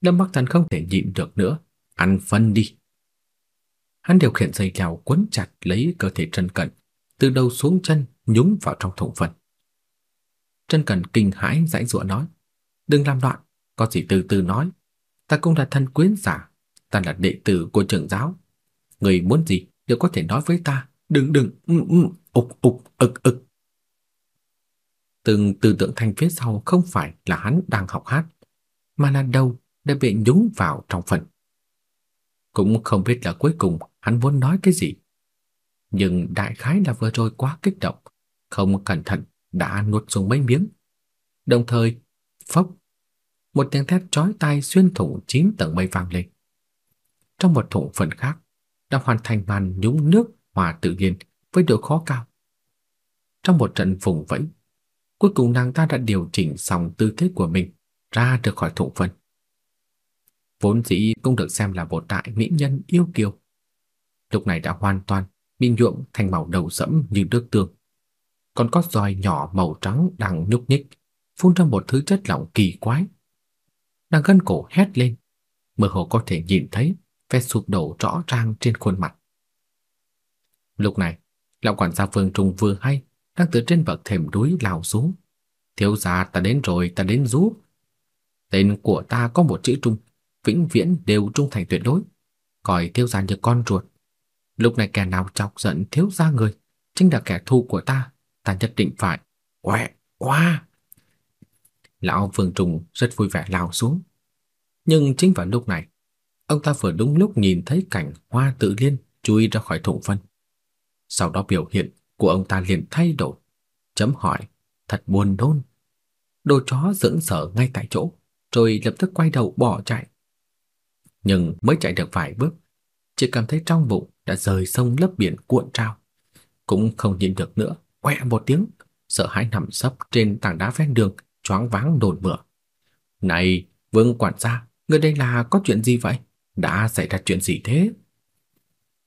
Lâm Bắc Thần không thể nhịn được nữa, ăn phân đi. Hắn điều khiển dây leo quấn chặt lấy cơ thể Trần Cẩn, từ đầu xuống chân nhúng vào trong thùng phân. Trần Cẩn kinh hãi giãy giụa nói: "Đừng làm loạn, có gì từ từ nói. Ta cũng là thân quyến giả, ta là đệ tử của trưởng giáo. Người muốn gì đều có thể nói với ta, đừng đừng ừ, ừ, ục ục ực ực." Từng tư tượng thanh phía sau không phải là hắn đang học hát, mà là đâu đã bị nhúng vào trong phần. Cũng không biết là cuối cùng hắn muốn nói cái gì. Nhưng đại khái là vừa rồi quá kích động, không cẩn thận đã nuốt xuống mấy miếng. Đồng thời, phốc, một tiếng thét chói tai xuyên thủng chín tầng mây vang lên. Trong một thủng phần khác, đã hoàn thành màn nhúng nước hòa tự nhiên với độ khó cao. Trong một trận vùng vẫy, cuối cùng nàng ta đã điều chỉnh xong tư thế của mình ra được khỏi thủng phần vốn dĩ cũng được xem là một đại mỹ nhân yêu kiều. Lúc này đã hoàn toàn bị nhuộm thành màu đầu sẫm như nước tương. Còn có roi nhỏ màu trắng đang nhúc nhích, phun ra một thứ chất lỏng kỳ quái. Nàng gân cổ hét lên, mơ hồ có thể nhìn thấy vẻ sụp đổ rõ ràng trên khuôn mặt. Lúc này, lão quản gia Vương Trung vừa hay đang từ trên bậc thềm núi lao xuống. "Thiếu gia, ta đến rồi, ta đến giúp." Tên của ta có một chữ Trung, vĩnh viễn đều trung thành tuyệt đối, coi thiếu gia như con ruột. Lúc này kẻ nào chọc giận thiếu gia người, chính là kẻ thù của ta, ta nhất định phải. Oẹ, oa. Lão Vương Trùng rất vui vẻ lao xuống. Nhưng chính vào lúc này, ông ta vừa đúng lúc nhìn thấy cảnh Hoa Tự Liên chui ra khỏi thùng phân. Sau đó biểu hiện của ông ta liền thay đổi, chấm hỏi, thật buồn nôn. Đồ chó dưỡng sở ngay tại chỗ, rồi lập tức quay đầu bỏ chạy nhưng mới chạy được vài bước, chỉ cảm thấy trong bụng đã rời sông lấp biển cuộn trào, cũng không nhịn được nữa, quẹ một tiếng, sợ hãi nằm sấp trên tảng đá ven đường, choáng váng đồn mửa. "Này, Vương quản gia, người đây là có chuyện gì vậy? Đã xảy ra chuyện gì thế?"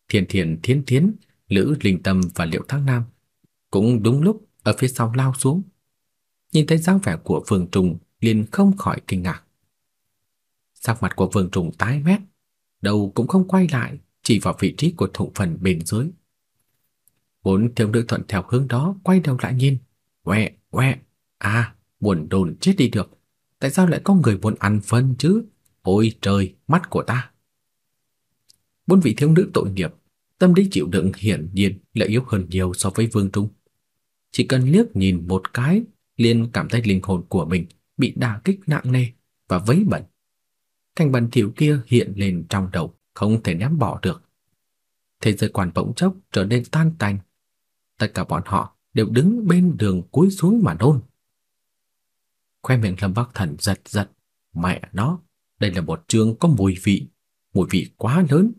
Thiên Thiền Thiên Thiến, Lữ Linh Tâm và Liệu Thác Nam cũng đúng lúc ở phía sau lao xuống. Nhìn thấy dáng vẻ của Phương Trùng liền không khỏi kinh ngạc. Sắc mặt của Vương Trùng tái mét, đầu cũng không quay lại, chỉ vào vị trí của thụ phần bên dưới. Bốn thiếu nữ thuận theo hướng đó quay đầu lại nhìn, quẹ quẹ, à, buồn đồn chết đi được. Tại sao lại có người muốn ăn phân chứ? Ôi trời, mắt của ta. Bốn vị thiếu nữ tội nghiệp, tâm lý chịu đựng hiển nhiên là yếu hơn nhiều so với Vương Trung. Chỉ cần liếc nhìn một cái, liền cảm thấy linh hồn của mình bị đả kích nặng nề và vấy bẩn cảnh bẩn thỉu kia hiện lên trong đầu, không thể ném bỏ được. Thế giới quan bỗng chốc trở nên tan tành. Tất cả bọn họ đều đứng bên đường cúi xuống mà nôn. Khoe miệng Lâm Bắc Thần giật giật, mẹ nó, đây là một chương có mùi vị, mùi vị quá lớn.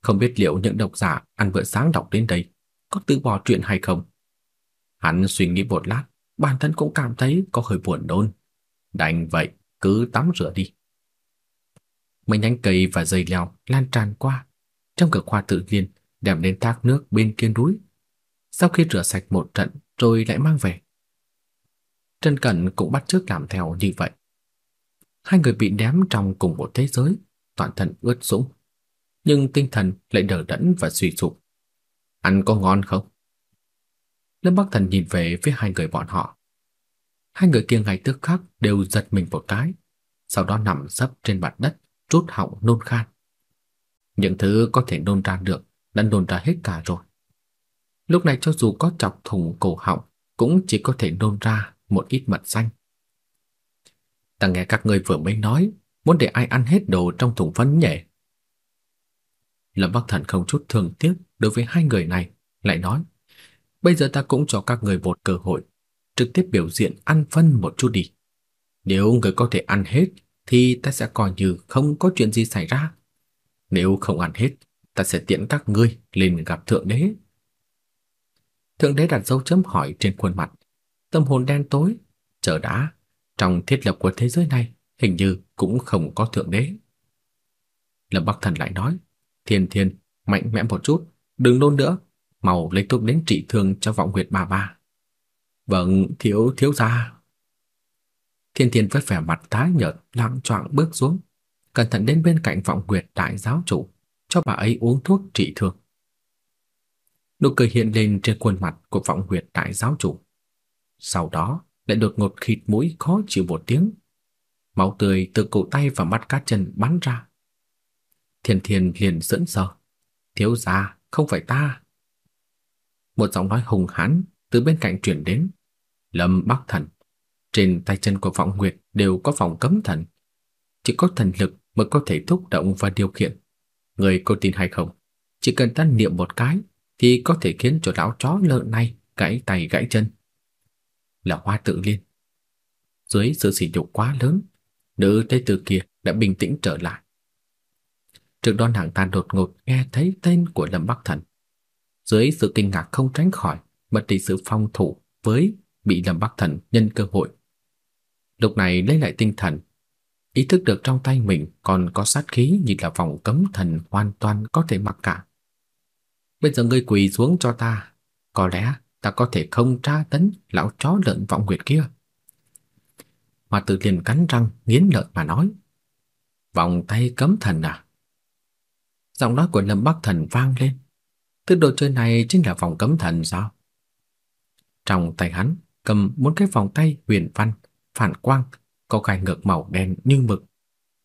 Không biết liệu những độc giả ăn bữa sáng đọc đến đây có từ bỏ chuyện hay không. Hắn suy nghĩ một lát, bản thân cũng cảm thấy có hơi buồn nôn. Đành vậy, cứ tắm rửa đi mấy nhánh cây và dây leo lan tràn qua, trong cửa khoa tự nhiên đem đến thác nước bên kia núi. Sau khi rửa sạch một trận rồi lại mang về. Trần Cẩn cũng bắt chước làm theo như vậy. Hai người bị ném trong cùng một thế giới, toàn thân ướt sũng, nhưng tinh thần lại đờ đẫn và suy sụp. Ăn có ngon không? Lâm Bắc Thần nhìn về phía hai người bọn họ. Hai người kia ngay tức khắc đều giật mình một cái, sau đó nằm sấp trên mặt đất, rút họng nôn khan. Những thứ có thể nôn ra được đã nôn ra hết cả rồi. Lúc này cho dù có chọc thủng cổ họng cũng chỉ có thể nôn ra một ít mật xanh. Ta nghe các ngươi vừa mới nói muốn để ai ăn hết đồ trong thùng phân nhỉ? Lâm Bắc Thần không chút thương tiếc đối với hai người này, lại nói: "Bây giờ ta cũng cho các người một cơ hội, trực tiếp biểu diễn ăn phân một chút đi. Nếu người có thể ăn hết thì ta sẽ coi như không có chuyện gì xảy ra. Nếu không ăn hết, ta sẽ tiễn các ngươi lên gặp thượng đế. Thượng đế đặt dấu chấm hỏi trên khuôn mặt. Tâm hồn đen tối, chờ đã, trong thiết lập của thế giới này hình như cũng không có thượng đế. Lâm Bắc Thần lại nói, Thiên Thiên, mạnh mẽ một chút, đừng nôn nữa, mau lấy thuốc đến trị thương cho vọng huyệt bà ba. Vâng, thiếu thiếu gia. Thiên Thiên với vẻ mặt tái nhợt, lặng choạng bước xuống, cẩn thận đến bên cạnh vọng Nguyệt đại giáo chủ, cho bà ấy uống thuốc trị thương. Nụ cười hiện lên trên khuôn mặt của vọng Nguyệt đại giáo chủ. Sau đó, lại đột ngột khịt mũi khó chịu một tiếng. Máu tươi từ cổ tay và mắt cá chân bắn ra. Thiên Thiên liền sững sờ. Thiếu gia, không phải ta. Một giọng nói hùng hãn từ bên cạnh truyền đến. Lâm Bắc Thần. Trên tay chân của Vọng Nguyệt đều có vòng cấm thần. Chỉ có thần lực mới có thể thúc động và điều khiển. Người cô tin hay không? Chỉ cần ta niệm một cái thì có thể khiến cho lão chó lợn này gãy tay gãy chân. Là Hoa Tự Liên. Dưới sự sỉ nhục quá lớn, nữ tế tử kia đã bình tĩnh trở lại. Trước đó nàng ta đột ngột nghe thấy tên của Lâm Bắc Thần. Dưới sự kinh ngạc không tránh khỏi, mất đi sự phong thủ với bị Lâm Bắc Thần nhân cơ hội. Lúc này lấy lại tinh thần, ý thức được trong tay mình còn có sát khí như là vòng cấm thần hoàn toàn có thể mặc cả. Bây giờ ngươi quỳ xuống cho ta, có lẽ ta có thể không tra tấn lão chó lợn vọng nguyệt kia. Mà tự liền cắn răng nghiến lợi mà nói: "Vòng tay cấm thần à?" Giọng nói của Lâm Bắc Thần vang lên. Thứ đồ chơi này chính là vòng cấm thần sao? Trong tay hắn cầm một cái vòng tay huyền văn, phản quang, có gai ngược màu đen như mực.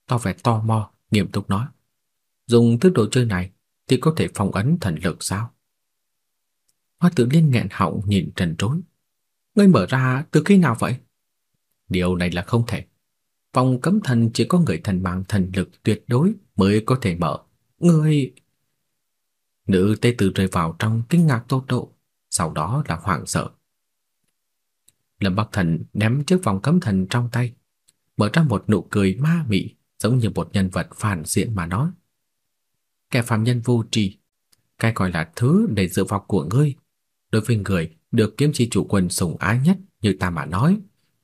To vẻ to mò, nghiêm túc nói. Dùng thứ đồ chơi này thì có thể phong ấn thần lực sao? Hoa tử liên nghẹn họng nhìn trần trối. Ngươi mở ra từ khi nào vậy? Điều này là không thể. Phòng cấm thần chỉ có người thần mang thần lực tuyệt đối mới có thể mở. Ngươi... Nữ tê tử rơi vào trong kinh ngạc tột độ, sau đó là hoảng sợ. Lâm Bắc Thần ném chiếc vòng cấm thần trong tay, mở ra một nụ cười ma mị giống như một nhân vật phản diện mà nói. Kẻ phàm nhân vô tri, cái gọi là thứ để dựa vào của ngươi, đối với người được kiếm chi chủ quân sủng ái nhất như ta mà nói,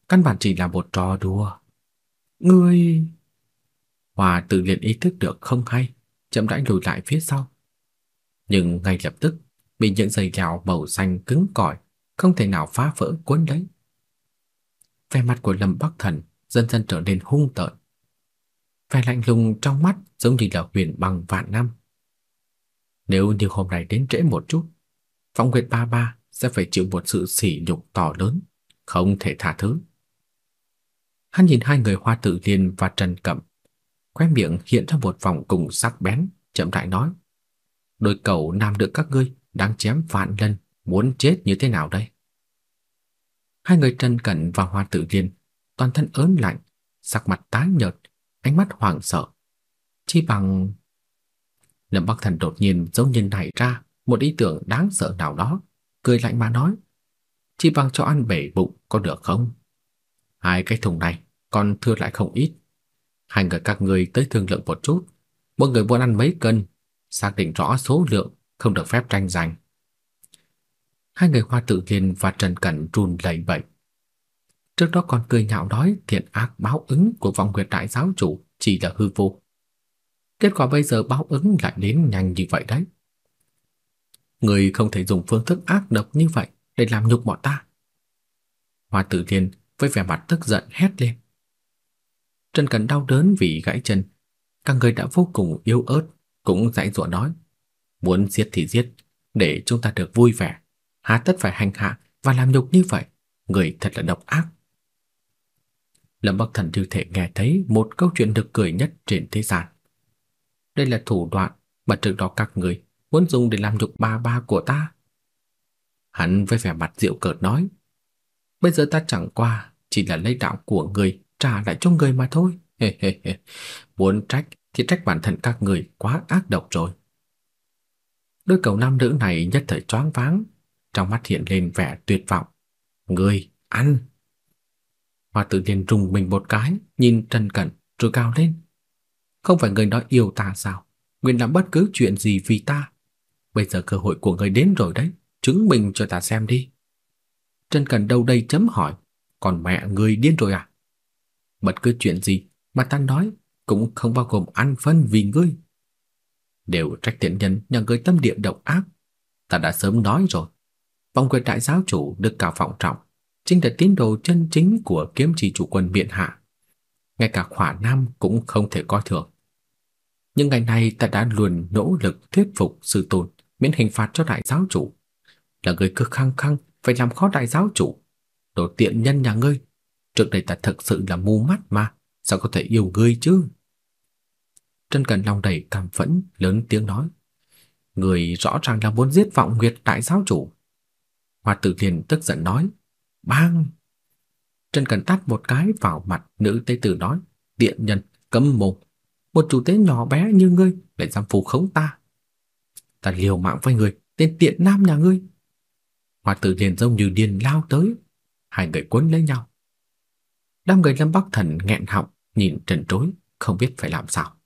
căn bản chỉ là một trò đùa. Ngươi... Hòa tự liền ý thức được không hay, chậm rãi lùi lại phía sau. Nhưng ngay lập tức bị những dây kèo màu xanh cứng cỏi không thể nào phá vỡ cuốn lấy. Vẻ mặt của Lâm Bắc Thần dần dần trở nên hung tợn. Vẻ lạnh lùng trong mắt giống như là huyền băng vạn năm. Nếu như hôm nay đến trễ một chút, Phong Nguyệt Ba Ba sẽ phải chịu một sự sỉ nhục to lớn, không thể tha thứ. Hắn nhìn hai người Hoa Tử Liên và Trần Cẩm, khóe miệng hiện ra một vòng cùng sắc bén, chậm rãi nói: "Đôi cầu nam được các ngươi đang chém vạn lần, muốn chết như thế nào đây?" Hai người Trần Cẩn và Hoa Tử Liên toàn thân ớn lạnh, sắc mặt tái nhợt, ánh mắt hoảng sợ. Chi bằng Lâm Bắc Thần đột nhiên giống như nảy ra một ý tưởng đáng sợ nào đó, cười lạnh mà nói: "Chi bằng cho ăn bể bụng có được không? Hai cái thùng này còn thừa lại không ít. Hai người các người tới thương lượng một chút, mỗi người muốn ăn mấy cân, xác định rõ số lượng, không được phép tranh giành." Hai người Hoa Tử Liên và Trần Cẩn run lẩy bẩy. Trước đó còn cười nhạo nói thiện ác báo ứng của vong nguyệt đại giáo chủ chỉ là hư vô. Kết quả bây giờ báo ứng lại đến nhanh như vậy đấy. Người không thể dùng phương thức ác độc như vậy để làm nhục bọn ta. Hoa Tử Liên với vẻ mặt tức giận hét lên. Trần Cẩn đau đớn vì gãy chân, cả người đã vô cùng yếu ớt, cũng dãy dụa nói, muốn giết thì giết, để chúng ta được vui vẻ, há tất phải hành hạ và làm nhục như vậy, người thật là độc ác. Lâm Bắc Thần như thể nghe thấy một câu chuyện được cười nhất trên thế gian. Đây là thủ đoạn mà trước đó các người muốn dùng để làm nhục ba ba của ta. Hắn với vẻ mặt rượu cợt nói, bây giờ ta chẳng qua chỉ là lấy đạo của người trả lại cho người mà thôi. Hê hê hê. Muốn trách thì trách bản thân các người quá ác độc rồi. Đôi cầu nam nữ này nhất thời choáng váng, trong mắt hiện lên vẻ tuyệt vọng. Người, ăn! Hoa tử nhiên rùng mình một cái, nhìn Trần Cẩn, rồi cao lên. Không phải người nói yêu ta sao? Nguyện làm bất cứ chuyện gì vì ta. Bây giờ cơ hội của người đến rồi đấy. chứng minh cho ta xem đi. Trần Cẩn đâu đây chấm hỏi, còn mẹ người điên rồi à? Bất cứ chuyện gì mà ta nói cũng không bao gồm ăn phân vì ngươi. Đều trách tiện nhân nhà ngươi tâm địa độc ác. Ta đã sớm nói rồi. Vòng quyền đại giáo chủ được cả vọng trọng, chính là tín đồ chân chính của kiếm trì chủ quân miện hạ. Ngay cả khỏa nam cũng không thể coi thường. Nhưng ngày nay ta đã luôn nỗ lực thuyết phục sư tôn miễn hình phạt cho đại giáo chủ. Là người cực khăng khăng phải làm khó đại giáo chủ. Đồ tiện nhân nhà ngươi, trước đây ta thật sự là mù mắt mà, sao có thể yêu ngươi chứ? Trân Cần Long đầy cảm phẫn, lớn tiếng nói. Người rõ ràng là muốn giết vọng nguyệt đại giáo chủ. Hoa tử liền tức giận nói. Bang! Trần Cần tát một cái vào mặt nữ tế tử nói. Tiện nhân, cấm mồm. Một chủ tế nhỏ bé như ngươi lại dám phù khống ta. Ta liều mạng với người, tên tiện nam nhà ngươi. Hoa tử liền giống như điên lao tới. Hai người quấn lấy nhau. Đám người Lâm Bắc Thần nghẹn họng, nhìn trần trối, không biết phải làm sao.